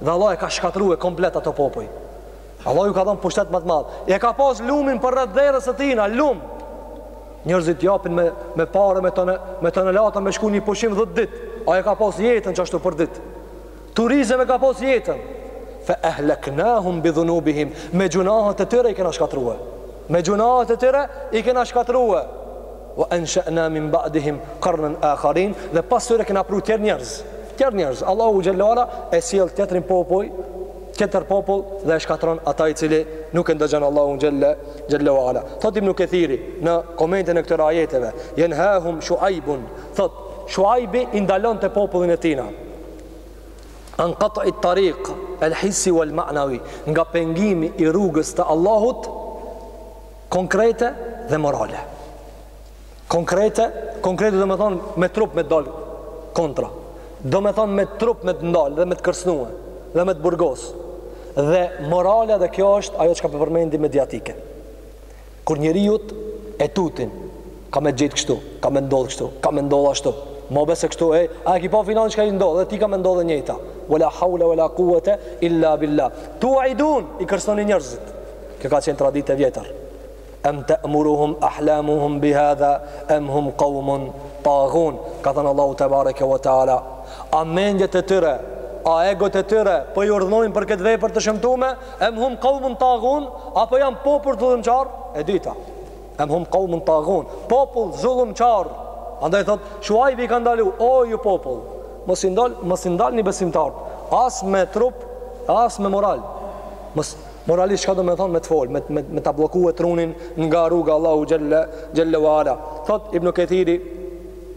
dhe Allah e ka shkatrrue komplet ato popuj Allah ju ka dhënë pushtet ma të madh e ka pas lumin përreth derës së tina lum njerëzit japin me, me pare me tone, me tonelata me shku një pushim dhet ditë ai e ka pas jetën qashtu për ditë turizem e ka pas jetën fe ehleknahum bidhunubihim me gjynahet e tyre i kena shkatrrue me gjynahet e tyre i kena shkatrrue Wa ansha'na min ba'dihim qarnan akharin, dhe pas tyre kena pru tjerë njerëz. Tjerë njerëz. Allahu xhelle ue ala e sjell tjetrin popull, tjetër popull dhe e shkatrron ata i cili nuk e ndëgjon Allahun xhelle xhelle ue ala. Thot Ibn Kathiri në komentin e këtyre ajeteve, yanhahum shu'aibun, thot Shuaibi i ndalonte popullin e tina. An qat'i tariq al-hissi wal-ma'nawi, nga pengimi i rrugës të Allahut Konkrete dhe morale. Konkrete, konkrete domethonë me trup me të dalë kontra. Domethonë me trup me të ndalë dhe me të kërcnue dhe me të burgosë. Dhe morale dhe kjo është ajo çka përmendi mediatike. Kur njeriut e tutin, Ka me të gjetë kështu, ka me ndodhë kështu, ka me ndodhë ashtu. Mo bëse kështu, e, a e ki pa filan çka i ndodh, dhe ti ka me ndodhë e njëjta. Ve la haule, ve la kuvete, illa billah. Tu'idun, i kërcnonin njërzit. Kjo ka qenë traditë e vjetër. Em te'muruhum, ahlamuhum bihadha, em hum kaumun, tagun. Ka thënë Allahu tebareke ve teala. A mendjet e tyre, a egot e tyre, po i urdhnojnë për këtë vepër të shëmtume, em hum kaumun, tagun, apo janë popull zullumqar, e dita. Em hum qaumun taghun, popull zullumqar. Andaj thot, Shuajbi i ka ndalu, o ju popull, mos i ndal, mos i ndalni besimtarët, as me trup, as me moral. Mos moralisht çka do me thonë me të fol, me me, me ta blloku trunin nga rruga Allahut xhelle ve ala. Thot Ibn Kethiri,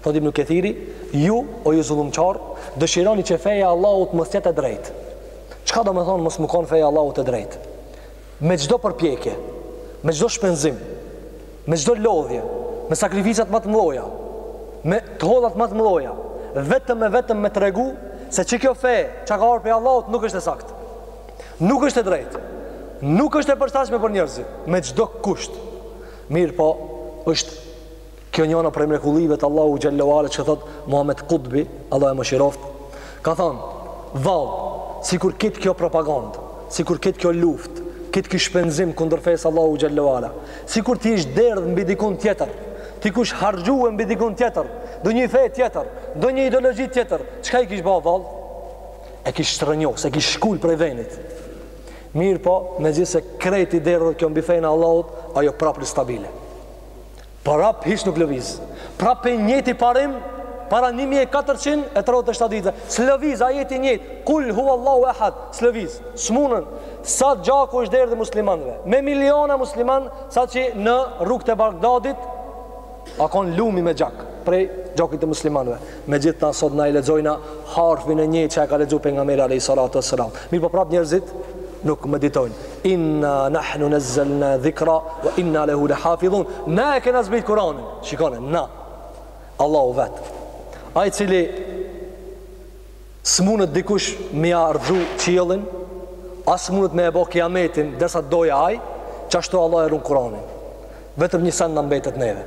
Thotë Ibn Kethiri, Ju, o ju zullumqarë, dëshironi që feja e Allahut mos jetë e drejtë. Çka do me thonë mos me kon feja e Allahut e drejtë? Me çdo përpjekje, me çdo shpenzim, me çdo lodhje, me sakrificat më të mëdha, me të hollat më të mëdha, vetëm e vetëm me tregu se qi kjo fe, çka ka ardh prej Allahut nuk është e saktë. Nuk është e drejtë. Nuk është e përshtatshme për njerëzit me çdo kusht. Mirëpo, është Kjo njona prej mrekullive të Allahut xhelle ve ala që thot Muhammed Kutbi, Allahu e mëshiroftë, ka thonë, vallë, sikur krejt kjo propagandë, sikur krejt kjo luftë, krejt ky shpenzim kundër fesë Allahut xhelle ve ala, sikur t'ish derdh mbi dikun tjetër, t'u kish harxhue mbi dikun tjetër, ndonjë fe tjetër, ndonjë ideologji tjetër, çka i kish ba vallë? E kish shrrënjos, e kish shkul prej venit. Mirëpo, megjithëse krejt u derdh kjo mbi fenë e Allahut, ajo prapë stabile. Prap hiç nuk lëviz. Prap i njëjti parim para 1437 ditëve. S'lëviz, ajeti i njëjtë. Kul huwallahu ahad. S'lëviz. S'munën, sa gjaku është derdh muslimanëve. Me miliona musliman saqë në rrugët e Bagdadit a kon lumi me gjak prej gjakut të muslimanëve. Megjithatë sot na i lexojna harfin e njëjtë që e ka lexu pejgamberi alejhi salatu ve selam. Mirëpo prapë njerëzit nuk meditojnë. Inna nahnu nezzelna dhikra, wa inna lehu le hafidhun. Na e kena zbrit kuranin. Shikone, na. Allahu vetë. Ai i cili s'munet dikush me ja rrxu qiellin, as s'munet me e bo kiametin, dersa të dojë aj, qashtu Allahu e run kuranin. Vetëm një sen na mbetet neve.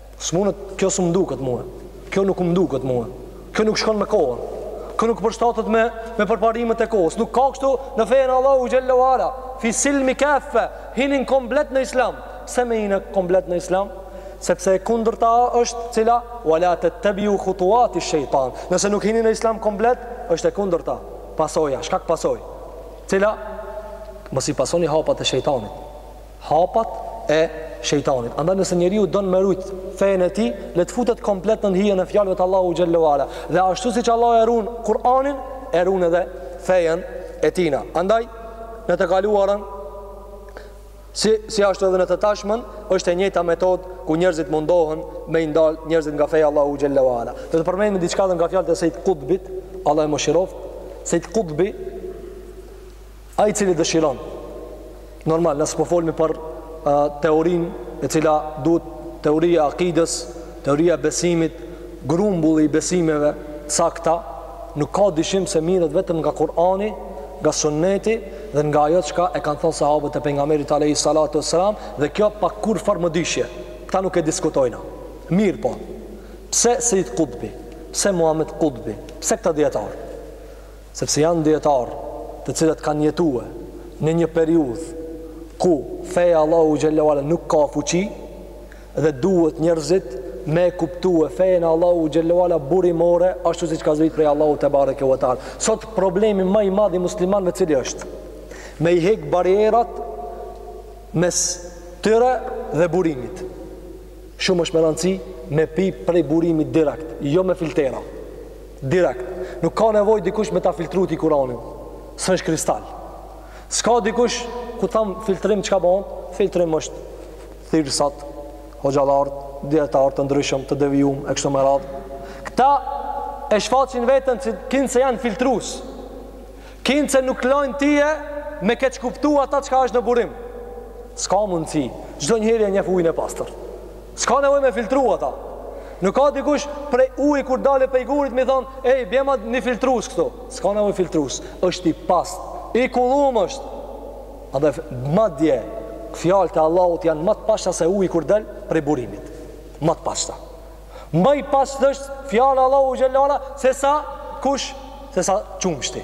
S'munet, kjo s'u m'duket mua. Kjo nuk më duket mua. Kjo nuk shkon me kohën. Kjo nuk përshtatet me me përparimet e kohës. Nuk ka kështu në fenë e Allahut xhelle ve ala. Fi silmi kafe, hinin komplet në Islam. Pse me hinë komplet në Islam? Sepse e kundërta është cila wala tattabiu khutuwati shaytan. Nëse nuk hini në Islam komplet, është e kundërta. Pasoja, shkak pasoj. Cila mos i pasoni hapat e shejtanit. hapat e shejtanit. Andaj nëse njeriu don me rujt fenë e tij, le të futet komplet nën hijen e fjalëve të Allahut xhelle ue ala. Dhe ashtu siç Allahu e ruan Kur'anin, e ruan edhe fejen e tina. Andaj në të kaluarën si si ashtu edhe në të tashmen është e njëjta metodë ku njerëzit mundohen me i ndal njerëzit nga feja e Allahut xhelle ue ala. Do të përmendim diçka edhe nga fjalët e Sejid Kutbit, Allahu e mëshiroftë, Sejid Kutbi Ai i cili dëshiron, normal, nëse po folmi për uh, teorinë e cila duhet teoria e akidës, teoria e besimit, grumbulli i besimeve t'sakta, nuk ka dyshim se mirret vetëm nga Kurani, nga sunneti dhe nga ajo çka e kanë thonë sahabët e pejgamberit alejhi salatu ue selam dhe kjo pa kurrfarë mëdyshje. Këta nuk e diskutojna. Mirëpo, pse Sejid Kutbi? Pse Muhammed Kutbi? Pse këta dijetarë? Sepse janë dijetarë të cilët kanë jetue në një periudhë ku feja e Allahut xhelle ue ala nuk ka fuqi dhe duhet njerëzit me e kuptue fejën e Allahut xhelle ue ala burimore ashtu siç ka zbrit prej Allahut tebareke ve teala. Sot problemi ma i madhi i muslimanve cili është me i hek barierat mes tyre dhe burimit. Shumë është me rëndësi me pi prej burimit direkt, jo me filtera. Direkt. Nuk ka nevojë dikush me ta filtru ti Kur'anin. Se është kristal. S'ka dikush, kur tham filtrim çka bon? Filtrim është thirrsat, hoxhallarët, dijetarët të ndryshëm të devijum e kështu me radhë. Këta e shfaqin veten kinse janë filtrues. Kinse nuk t'lajnë ty me keqkuptu ata çka është në burim. S'ka mundësi, çdo njeri e njef ujnë e pastër. S'ka nevojë me filtru ata. Nuk ka dikush prej ujit kur del prej gurit me thonë, ej, bjema një filtrus këtu. S'ka nevojë filtrus, është i pastër, i kullum është. Edhe madje, fjalët e Allahut janë ma të pastra se uji kur del prej burimit. Ma të pastra. Ma e pastër është fjala e Allahut xhelle ue ala se sa kush se sa qumshti.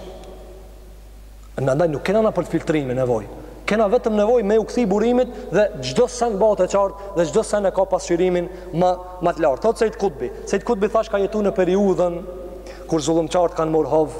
Andaj nuk kena na për filtrime nevojë. Kena vetëm nevojë me u kthi burimit dhe çdo sen bëhet e qartë dhe çdo sen e ka pasqyrimin ma ma të lartë. Thotë Sejid Kutbi, Sejid Kutbi thashë ka jetu në periudhën kur zullumqarët kanë marrë hov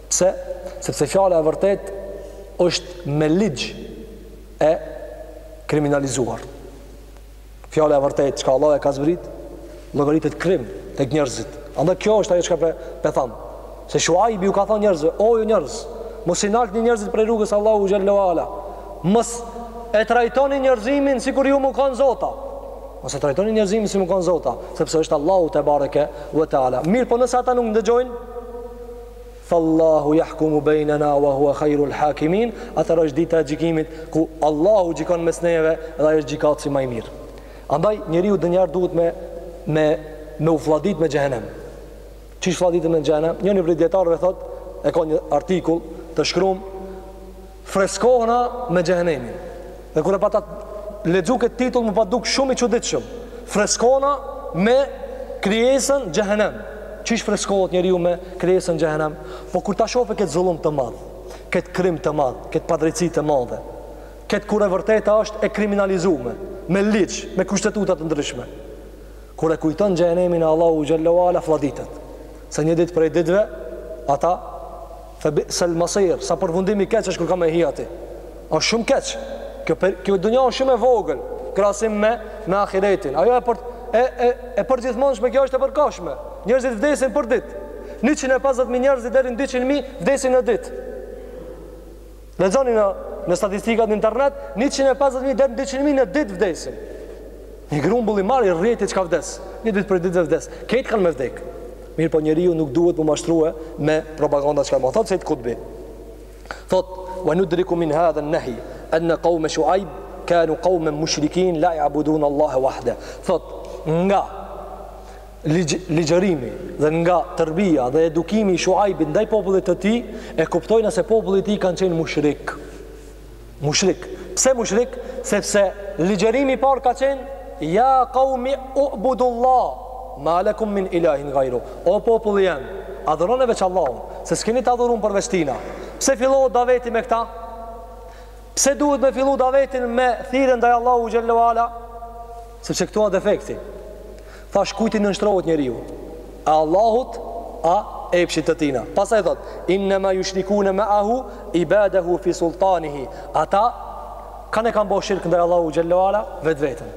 Pse? Sepse fjala e vërtetë është me ligj e kriminalizuar. Fjala e vërtetë çka Allah e ka zbrit, llogaritet krim tek njerëzit. Andaj kjo është ajo çka pe, pe tham. Se Shuaibi u ka thënë njerëzve, o ju njerëz, mos i naltni njerëzit prej rrugës t'Allahut xhelle ue ala. Mos e trajtoni njerëzimin sikur ju me kon zota. Mos e trajtoni njerëzimin si me kon zota, sepse është Allahu tebareke ve teala. Mirëpo nëse ata nuk ndëgjojnë, Fallahu yahkumu baynana wa huwa khayrul hakimin, atëherë asht dita e gjykimit ku Allahu gjykon mes neve dhe ai asht gjykatësi ma i mirë. Andaj njeriu n'dynja duhet me me u flladit me xhehenem. Qysh flladitet me xhehenem? Njoni prej dijetarëve thotë, e ka një artikull të shkrum Freskohna me xhehenemin. Dhe kur e pata lexu këtë titull m'u pat duk shumë i çuditshëm. Freskohna me krijesën xhehenem. Qysh freskohet njeriu me krijesën xhehenem? Po kur ta shohë këtë zullum të madh, këtë krim të madh, këtë padrejtësi të madhe, këtë kur e vërteta është e kriminalizume me ligj, me kushtetuta të ndryshme. Kur e kujton xhehenemin e Allahut xhelle ve ala flladitet. Se një ditë prej ditëve ata Fe bi'sel masir, sa përfundim i keq asht kur ka me hi aty. Asht shumë keq. Kjo per, kjo dynja është shumë e vogël krahasim me me ahiretin. Ajo e për e e e përgjithmonshme kjo është e përkohshme. Njerëzit vdesin për ditë. 150 mijë njerëz deri në 200 mijë vdesin në ditë. Lexoni në në statistikat në internet, 150.000 deri në 200.000 në ditë vdesin. Një grumbull i madh i njerit çka vdes. Një ditë prej ditëve vdes. Krejt kanë me vdek. Mirëpo njeriu nuk duhet me u mashtru me propaganda çka na thot Sejid Kutbi. Thot, "Wa nudriku min hadha an-nahy anna qawma Shu'aib kanu qawman mushrikin, la ya'budun Allah wahda." Thot, nga Ligj, ligjërimi dhe nga terbija dhe edukimi i Shuajbit ndaj popullit të tij e kuptojna se populli i tij kanë qenë mushrik. Mushrik. Pse mushrik? Sepse ligjërimi i parë ka qenë ja qaumi ubudullah ma lakum min ilahin ghayru. O populli jem, adhuroni veç Allahun, se s'keni të adhurun përveç tina. Pse fillohet daveti me këta? Pse duhet me fillu davetin me thirrje ndaj Allahut xhelle ve ala? Sepse këtu a defekti. Thash kujt i nënshtrohet njeriu? A Allahut a epshit të tina? Pastaj thot: Innama yushrikuna ma'ahu ibadahu fi sultanihi. Ata kanë kanë bo shirk ndaj Allahut xhelle ve ala vetveten.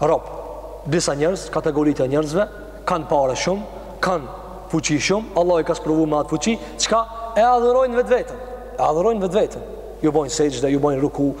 Rob, disa njerëz, kategori të njerëzve kanë pare shumë, kanë fuqi shumë, Allahu i ka sprovu me atë fuqi, çka e adhurojnë vetveten. E adhurojnë vetveten. Ju bojnë sexhde, ju bojnë ruku,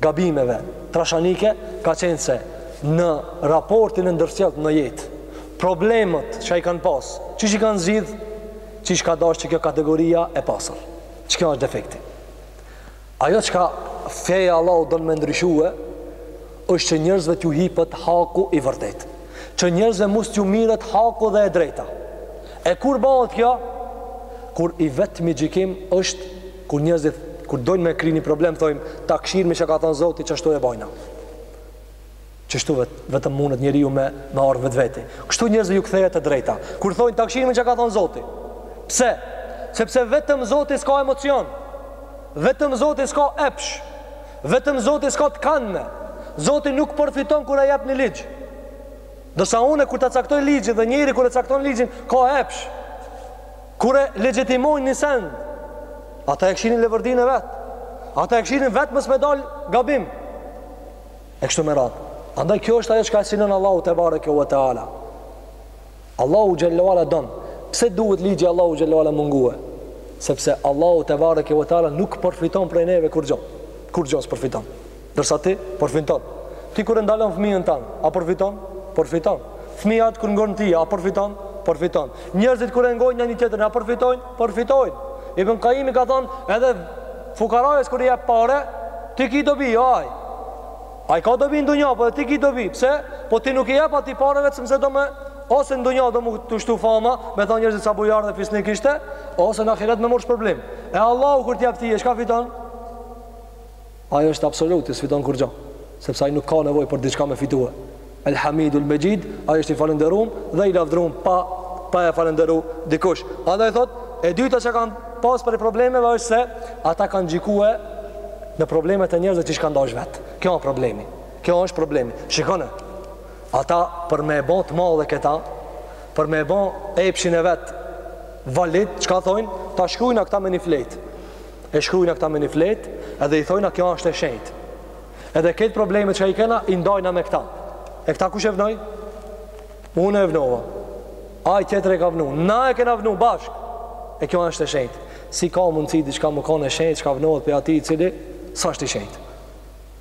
gabimeve trashanike ka qenë se në raportin e ndërsjelltë në jetë, problemet që i kanë pas, qysh i kanë zgjidh, qysh ka dash që kjo kategoria e pasur. Çka është defekti. Ajo çka feja e Allahut don me ndryshu është që njerëzve t'ju jipet haku i vërtet. Që njerëzve mos t'ju miret haku dhe e drejta. E kur bahet kjo? Kur i vetmi gjykim është Kur njerëzit kur dojnë me kry një problem thojnë ta kshyrim çka ka thënë Zoti qashtu e bajna. Qështu vet, vetëm mundet njeriu me me ardh vetvete. Kështu njerëzve ju kthehet e drejta. Kur thonë ta kshyrim çka ka thënë Zoti. Pse? Sepse vetëm Zoti s'ka emocion. Vetëm Zoti s'ka epsh. Vetëm Zoti s'ka të kanë. Zoti nuk përfiton kur e jep një ligj. Ndërsa unë kur ta caktoj ligjin dhe njeriu kur e cakton ligjin ka epsh. Kur e legjitimojnë një send, ata e kshyrin leverdinë e vet. Ata e kshyrin vet mos me dal gabim. E kështu me radhë. Andaj kjo është ajo çka synon Allahu tebareke ve teala. Allahu xhelle ve ala don. Pse duhet ligji i Allahut xhelle ve ala me u ngue? Sepse Allahu tebareke ve teala nuk përfiton prej neve kurgjë. Kurgjë s'përfiton. Ndërsa ti, përfiton. Ti kur e ndalon fëmijën tënd, a përfiton? Përfiton. Fëmija yt kur t'ngon ty, a përfiton? Përfiton. Njerëzit kur e ngojnë njëri tjetrin, a përfitojnë? Përfitojnë. Ibn Kajjimi ka thënë, edhe fukarajës kur i jep pare, ti ki dobi, jo ai. Ai ka dobi në dunja, po edhe ti ki dobi. Pse? Po ti nuk i jep atij pare vetëm se do me ose në dunja do me t'u shtu fama, me thonë njerëzit sa bujar dhe fisnik ishte, ose në ahiret me marrë shpërblim. E Allahu kur t'jep ty, çka fiton? Ai është absolut, ai s'fiton kurrgjo, sepse ai nuk ka nevojë për diçka me fitue. El Hamidul Mejid, ai është i falënderuar dhe i lavdëruar pa pa e falënderu dikush. Andaj thot, e dyta që kanë pas prej problemeve është se ata kanë gjikue në problemet e njerëzve qysh kanë dashë vetë. Kjo është problemi. Kjo është problemi. Shikone, ata për me e bon të madhe këta, për me e bon epshin e vet valid, çka thojnë, ta shkrujna këta me një fletë. e shkrujna këta me një fletë edhe i thojna kjo është e shenjt edhe ketë problemet çka i kena i ndajna me këta e këta kush e vnoj? unë e vnova ai tjetër e ka vnu na e kena vnu bashk e kjo është e shenjt si ka mundësi diçka me kon e shenjt çka vnohet prej atij i cili s'është i shenjt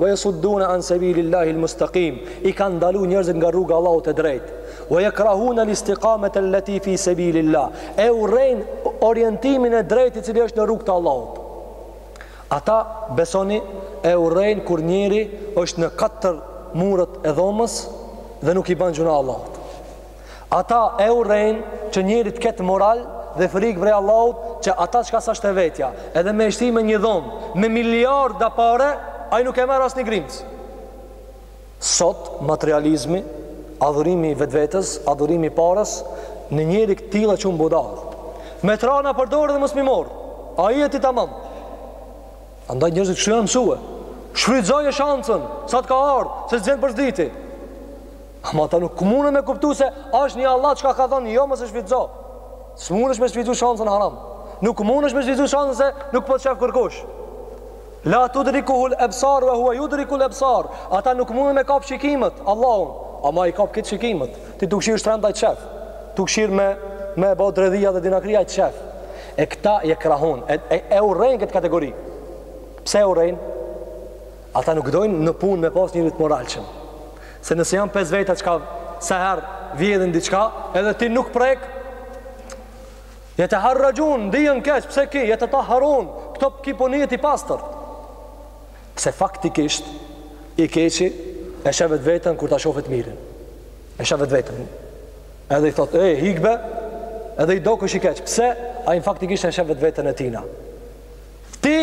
Wa yasudduna an sabilillahi al-mustaqim, i kanë ndalu njerëzit nga rruga e Allahut e drejtë. Wa yakrahuna al-istiqamata allati fi sabilillah, e urrejnë orientimin e drejtë i cili është në rrugë të Allahut. Ata besoni e urrejnë kur njeriu është në katër muret e dhomës dhe nuk i bën gjunah Allahut. Ata e urrejnë që njeriu të ketë moral dhe frikë prej Allahut që atë çka s'ashtë e vetja, edhe me e shti me një dhomë, me miliarda pare, ai nuk e merr asnjë grimcë. Sot, materializmi, adhurimi i vetvetes, adhurimi i pares, një njeri të tillë e qun budallë. Me t'ra nëpër dorë dhe mos me i marrë, a je ti tamam. Andaj njerëzit kështu janë mësue. Shfrytëzoje shansën, sa të ka ardhë, se s'vjen për s'dyti. Ama ata nuk mundën me kuptu se është një Allah që ka ka thonë, jo mos e shfrytëzo. S'mundësh me shfrytëzu shansën haram. Nuk mundësh me shfrytëzu shansën se nuk po të shef kërkush. La tudrikuhul ebsar ve hua judrikul ebsar. Ata nuk mundën me kap shikimet, Allahun. Ama ai i kap këto shikimet. Ti të këshirë shtremtë ai t'shef. Të këshirë me, me bo dredhia dhe dinakria ai t'shef. E këta i e krahun. E, e, e urrejnë këtë kategori. Pse e urrejnë? Ata nuk dojnë në punë me pas njeri t'moralshëm. Se nëse janë pesë veta çka sa herë vjedhin diçka, edhe ti nuk prek. Jeteharraxhun, ndihen keq, pse ky, jetetahharun, këto ky po nihet i pastër. Se faktikisht, i keqi, e sheh vet vetën kur ta shof t'mirin. E sheh vet vetën. Edhe i thot, e, hik be, edhe i dokesh i keq. Pse? Ai faktikisht e sheh vet vetën e tina. Ti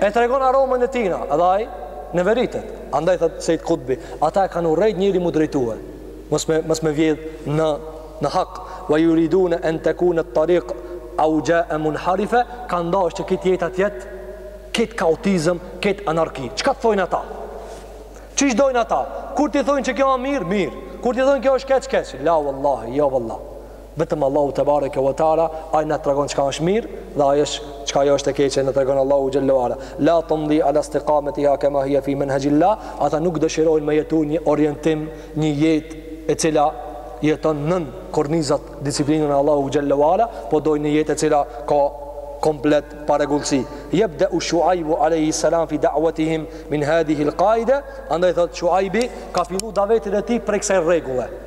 e tregon aromën e tina, edhe ai neveritet. Andaj thot Seid Kutbi, ata e kanë urrejt njeri m'u drejtue. Mos me mos me vjedh në në hak. Wa yuridun an takuna at-tariq awja'a munharifa, kanë dash që këtë jeta të jetë këtë kaotizëm, këtë anarki. Çka të thonë ata? Qysh dojnë ata? Kur ti thonë që kjo është mirë, mirë. Kur ti thonë kjo është keq, keq. La wallahi, jo wallahi. Vetëm Allahu tebareke ve teala ai na tregon çka është mirë dhe ai është çka ajo është e keqe na tregon Allahu xhelle ve ala. La tamdi ala istiqamatiha kama hiya fi manhajillah, ata nuk dëshirojnë me jetu një orientim, një jetë e cila jeton nën kornizat disiplinën e Allahu xhelle ve ala, po dojnë një jetë e cila ka komplet parregullsi. Yabda Shuaibu alayhi salam fi da'watihim min hadhihi al-qaida, andaj thot Shuaibi ka fillu davetin e tij prej kësaj rregulle.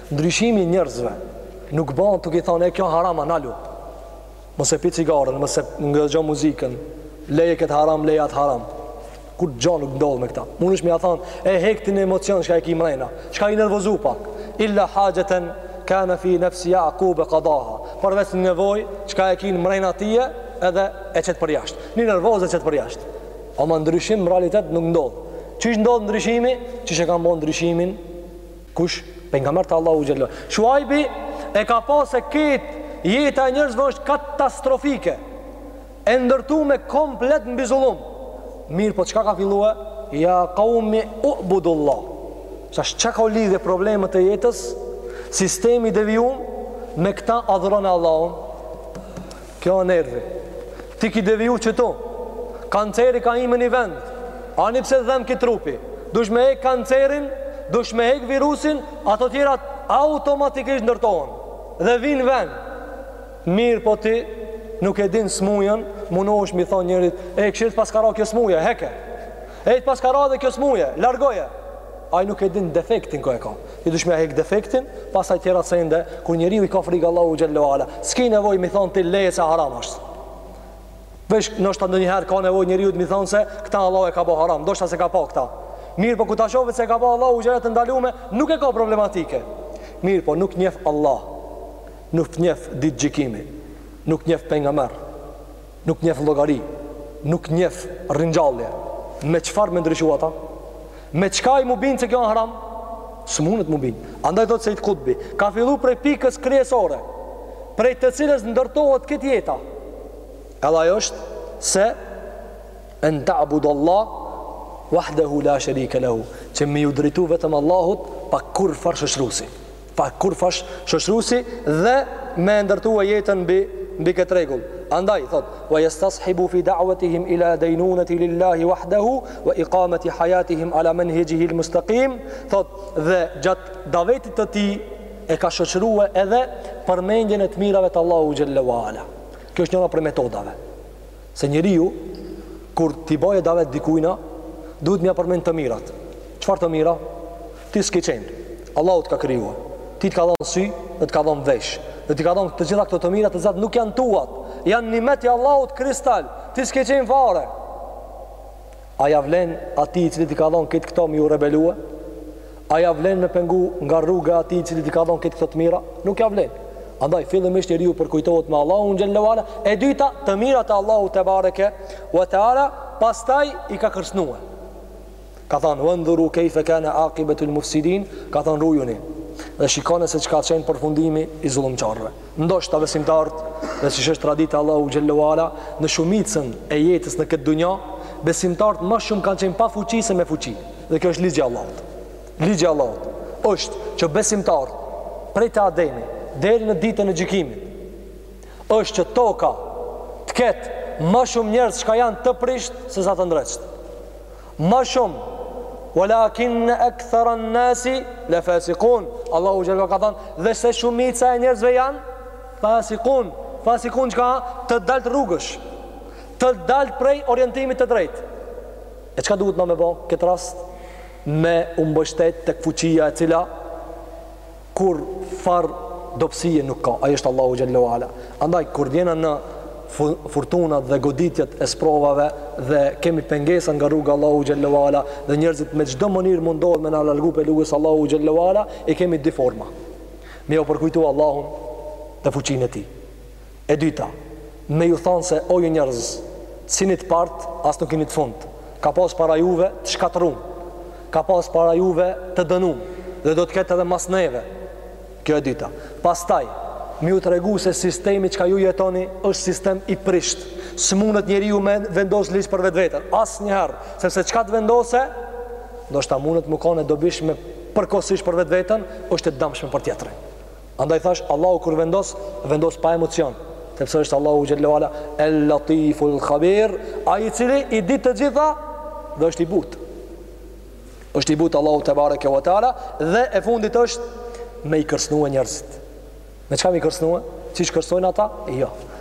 Ndryshimi i njerëzve nuk bëhet duke i thënë e kjo haram analu. Mos e pi cigaren, mos e ndëgjo muzikën, leje këtë haram, leje atë haram. Kurgjë nuk ndodh me këta. Mundesh me ia thon, e hek ti një emocion çka e ki mrena. Çka i nervozu pak. Illa hajatan kana fi nafsi Yaqub qadaha. Por veç një nevojë çka e ki mrena ti edhe e qet për jashtë. Një nervozë e qet për jashtë. Ama ndryshim n'realitet nuk ndodh. Qysh ndodh ndryshimi? Qysh e kanë bën ndryshimin? Kush? Pejgamberët e Allahu xhelle. Shuajbi e ka pa se kejt jeta e njerëzve është katastrofike. E ndërtume komplet mbi zullum. Mirëpo çka ka fillue? Ja kaumi u'budullah. Tash çka ka lidhje problemet e jetës, sistemi i devijum, me këta adhurone Allahun. Kjo o nervi. Ti ki deviju qëtu. Kanceri ka hi n'ni vend. Ani pse dhem kejt trupi. Dush me hek kancerin, dush me hek virusin, ato tjerat automatikisht ndërtohen. Dhe vijnë n'ven. Mirpo ti nuk e din smujën, munohesh m'i thonë njerit, e këshir t'paska ra kjo smuje, heke. Ej t'paska ra dhe kjo smuje, largoje. Ai nuk e din defektin ku e ka. Ti dush me ia hek defektin, pastaj tjerat sende, kur njeriu i ka frikë Allahut xhallahu ala, s'ke nevojë mi thon ti leje se haram është. Veç ndoshta ndonjëherë ka nevojë njeriu ti me i thon se këta Allahu e ka bë haram, ndoshta se ka pa këta. Mirëpo kur ta shofet se ka bë Allahu xhallahu të ndalume, nuk e ka problematike. Mirëpo nuk njef Allah. Nuk njef ditë gjykimi. Nuk njef pejgamber. Nuk njef llogari, nuk njef rringjallje. Me çfarë me ndryshu ata? Me çka ai m'u bind që kjo an haram? S'mundet m'u bind. Andaj thotë Sejid Kutbi. Ka fillu prej pikës kryesore, prej të cilës ndërtohet këtë jeta. Edhe ajo është se en ta'budu Allah, wahdehu la shërike lehu, që me ju drejtu vetëm Allahut pa kurrfarë shoqrusi. Pa kurrfarë shoqëruesi dhe me e ndërtue jetën mbi këtë rregull. Andaj thot: "Wa yastashibu fi da'watihim ila daynunati lillahi wahdahu wa iqamati hayatihim ala manhajihi al-mustaqim", thot, dhe gjatë davetit të tij e ka shoqërue edhe përmendjen e të mirave të Allahu xhelle wa'ala. Kjo është njëra prej metodave. Se njeriu kur t'i baje davet dikujna, duhet mja përmend të mirat. Çfarë të mira? Ti s'ke qenë. Allahu të ka krijuar. Ti të ka dhënë sy dhe të ka dhënë vesh. Dhe t'i ka dhënë të gjitha këto të mira të cilat nuk janë tuat. Janë nimet i Allahut kristal. Ti s'ke qenë fare. A ja vlen atij i cili t'i ka dhënë krejt këto m'iu rebelue? A ja vlen me pengu nga rruga e atij i cili t'i ka dhënë krejt këto të mira? Nuk ja vlen. Andaj fillimisht njeriu përkujtohet me Allahun xhallahu ala, e dyta të mirat e Allahut tebareke ve teala, pastaj i ka kërcënue. Ka thënë wandhuru kayfa kana aqibatu al-mufsidin, ka thënë rujuni dhe shikoni se çka ka qenë përfundimi i zullumqarëve. Ndoshta besimtarët, dhe siç është traditë e Allahut xhallahu ala, në shumicën e jetës në këtë dunja, besimtarët ma shumë kanë qenë pa fuqi se me fuqi. Dhe kjo është ligji i Allahut. Ligji i Allahut është që besimtarët prej te Ademi deri në ditën e gjykimit është që toka të ketë ma shumë njerëz që janë të prisht sesa të ndreqt. Ma shumë, Walakin akthara an-nasi la fasiqun. Allahu xhelalu ka thënë, dhe se shumica e njerëzve janë fasikun. Fasikun çka? Të dalt rrugësh. Të dalt prej orientimit të drejtë. E çka duhet na me bë këtë rast? Me u mbështet tek fuqia e cila Kurrfar dobësie nuk ka. Ai është Allahu xhalla uala. Andaj kur vijnë furtunat dhe goditjet e sprovave dhe kemi pengesa nga rruga Allahu xhalla uala dhe njerëzit me çdo mënyrë mundohen me na largu pej rrugës Allahut xhalla uala i kemi dy forma. Me jau përkujtu Allahun dhe fuqinë e tij. E dyta, me ju thanë se o ju njerëz, s'jeni të parë, as nuk jeni të fundit. Ka pasë para juve të shkatërrunë. Ka pasë para juve të dënunë. Dhe do të ketë edhe mas neve. Kjo e dyta. Pastaj, me ju tregu se sistemi çka ju jetoni, është sistem i prishtë. S'mundet njeriu me vendosë ligj për vetveten. Asnjëherë. Sepse çka të vendose, ndoshta mundet me kon e dobishme përkohësisht për vetveten, është e damshme për tjetërin. Andaj thash Allahu kur vendos, vendos pa emocion, sepse është Allahu xhelle ve ala El Latiful Habir, ai i cili i di të gjitha dhe është i butë. Është i butë Allahu tebareke ve teala dhe e fundit është me i kërcnu njerëzit. Me çka me i kërcnu? Siç kërcënojnë ata? Jo.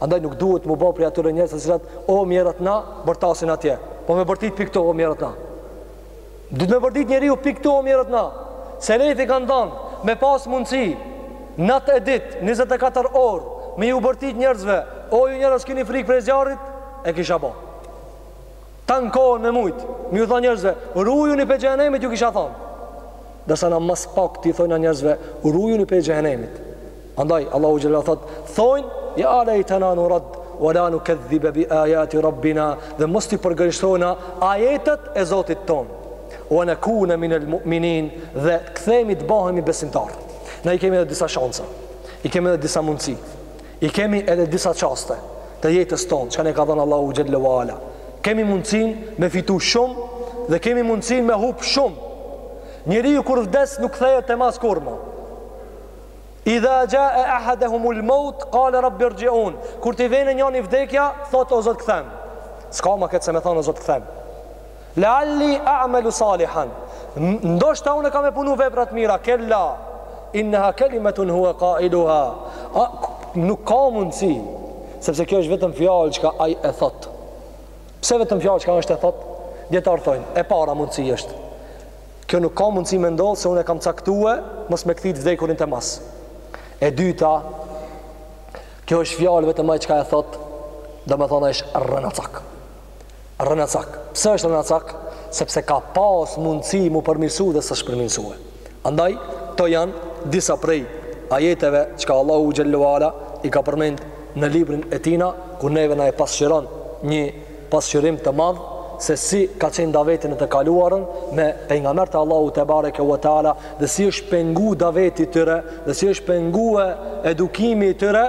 Andaj nuk duhet mu bo prej atyre njerëz të cilat o mjerët na bërtasin atje. Po me bërtit pik këtu o mjerët na. Duhet me bërtit njeriu pik këtu o mjerët na. Selefi kanë thanë me pas mundësi natë e ditë 24 orë me ju bërtit njerëzve o ju njerëz kini frikë prej zjarit e kisha bo. Tan kohën me mujt, me ju thanë njerëzve, rujuni pe xhehenemit ju kisha thonë. Ndërsa na mas pak t'i thojna njerëzve, rujuni pe xhehenemit. Andaj, Allahu xhelle ve ala thot, thojnë, ja lejtena nuraddu, ve la nukedhibe bi ajati rabbina, dhe mos t'i përgënjeshtrojna ajetet e Zotit ton. Ve nekune minel mu'minin, dhe t'kthehemi të bëhemi besimtar. Na i kemi edhe disa shansa, i kemi edhe disa mundësi. I kemi edhe disa çaste të jetës tonë, çka na ka dhënë Allahu xhelle ve ala. Kemi mundësinë me fitu shumë dhe kemi mundësinë me hup shumë. Njeriu kur vdes nuk kthehet te mas kurrë ma. Idha jaa ahaduhum al-maut qala rabbi irji'un. Kur t'i vjen njanit vdekja, thot o Zot kthem. S'ka ma keq se me thanë o Zot kthem. Lealli a'malu salihan. Ndoshta unë kam me punu vepra të mira, kella. Innaha kalimatun huwa qailuha. Nuk ka mundsi, sepse kjo është vetëm fjalë çka ai e thot. Pse vetëm fjalë çka është e thot? Dijetarët thonë, e para mundsi është. Kjo nuk ka mundsi me ndodh se unë e kam caktue mos me kthy t'vdekurin te mas. E dyta, kjo është fjalë vetëm ai çka e thot, domethënë është rrenacak. Rrenacak. Pse është rrenacak? Sepse ka pas mundësi mu përmirësu dhe s'asht përmirësue. Andaj, kto janë disa prej ajeteve çka Allahu xhelle ve ala i ka përmend në librin e tina, ku neve na e pasqyron një pasqyrim të madh se si ka qenë daveti në të kaluarën me pejgamberët e Allahut tebareke ve teala dhe si është pengu daveti i tyre dhe si është pengue edukimi i tyre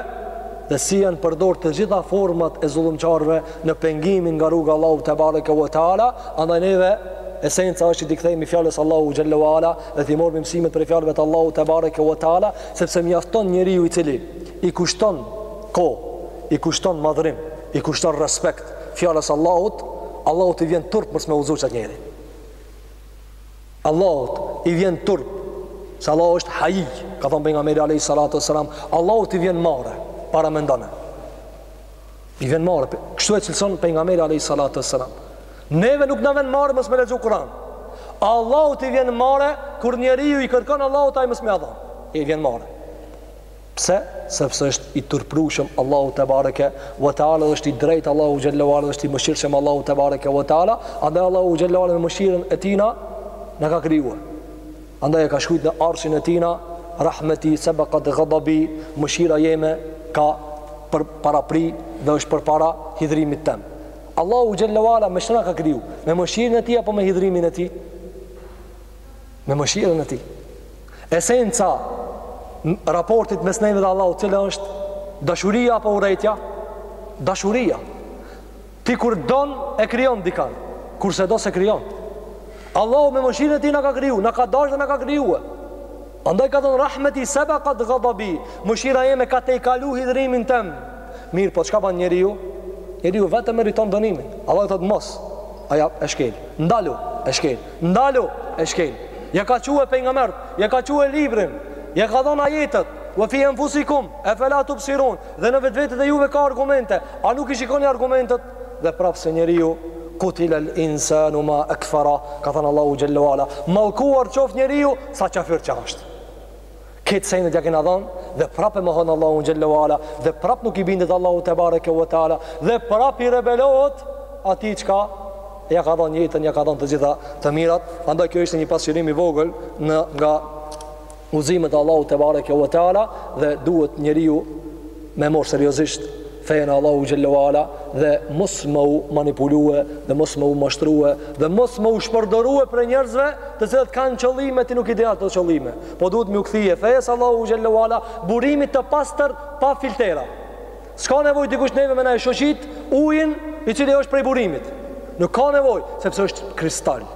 dhe si janë përdorë të gjitha format e zullumqarëve në pengimin nga rruga Allahu te bareke ve teala andaj neve esenca është që t'i kthehemi fjalës Allahu xhelle ve ala dhe t'i morrim mësimet prej fjalëve të Allahu te bareke ve teala sepse mjafton njeriu i cili i kushton kohë i kushton madhrim i kushton respekt fjalës Allahut Allahut i vjen turp mos me udhzu qat njeri Allahut i vjen turp, se Allahu është haji, ka thonë pejgamberi alejhi salatu ve selam, Allahut i vjen marre, paramendone. I vjen marre, kështu e cilëson pejgamberi alejhi salatu ve selam. Neve nuk na vjen marre, mos me lexu Kuran. Allahut i vjen marre, kur njeriu i kërkon Allahut, ai mos me ja dhon. I vjen marre. Pse? Sepse është i turprueshëm Allahu te bareke ve teala është i drejtë Allahu xhallahu ala është i mëshirshëm Allahu te bareke ve teala, andaj Allahu xhallahu ala me mëshirën e tij na ka krijuar. Andaj e ka shkruajt në arshin e tina rahmeti sabaqat ghadabi, mëshira jeme ka përpara pri dhe është përpara hidhrimit tem. Allahu xhallahu ala me çka na ka kriju, me mëshirën e tij apo me hidhrimin e tij? Me mëshirën e tij. Esenca e raportit mes neve dhe Allahut cila është? Dashuria apo urrejtja? Dashuria. Ti kur don e krijon dikan, kur s'e do s'e krijon. Allahu me mëshirën e tij na ka kriju, na ka dashur dhe na ka krijuar. Andaj ka thënë rahmeti sabaqat ghadabi, mëshira jeme ka tejkalu hidhrimin tem. Mirëpo çka ban njeriu? Njeriu vetëm meriton dënimin. Allahu thotë mos. Ai e shkel. Ndalu, e shkel. Ndalu e shkel. Ja ka çue pejgamberët, ja ka çue librin, ja ka dhënë ajetet. Wa fi anfusikum afala tubsirun. Dhe në vetveten e juve ka argumente. A nuk i shikoni argumentet? Dhe prapë se njeriu kutil al insanu ma akfara, ka thënë Allahu xhallahu ala. Mallkuar qoftë njeriu sa qafir që është. Këto sendet ja kena dhënë dhe prapë e mohon Allahun xhelle uala dhe prapë nuk i bindet Allahut te bareke u teala dhe prapë i rebelohet atij çka ja ka dhënë jetën, ja ka dhënë të gjitha të mirat. Andaj kjo ishte një pasqyrim i vogël në nga udhzimet e Allahut te bareke u teala dhe duhet njeriu me morr seriozisht fejen e Allahu xhallahu ala dhe mos me u manipulue dhe mos me u mashtrue dhe mos me u shpërdorue prej njerëzve të cilët kanë qëllime ti nuk i di ato qëllime Po duhet me iu kthy fesë Allahu xhallahu ala burimit të pastër pa filtera. S'ka nevojë dikush neve me na e shoshit ujin i cili është prej burimit. Nuk ka nevojë sepse është kristal.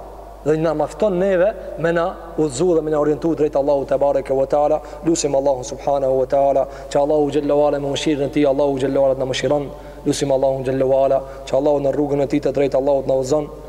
Dhe na mjafton neve me na udhëzu dhe me na orientu drejt Allahu te bareke ve teala. Lusim Allahu subhanahu ve teala, që Allahu xhallahu ala me mëshirën e tij Allahu xhallahu ala t'na mëshiron. Lusim Allahu xhallahu ala, që Allahu në rrugën e tij të drejtë Allahu të na udhëzon.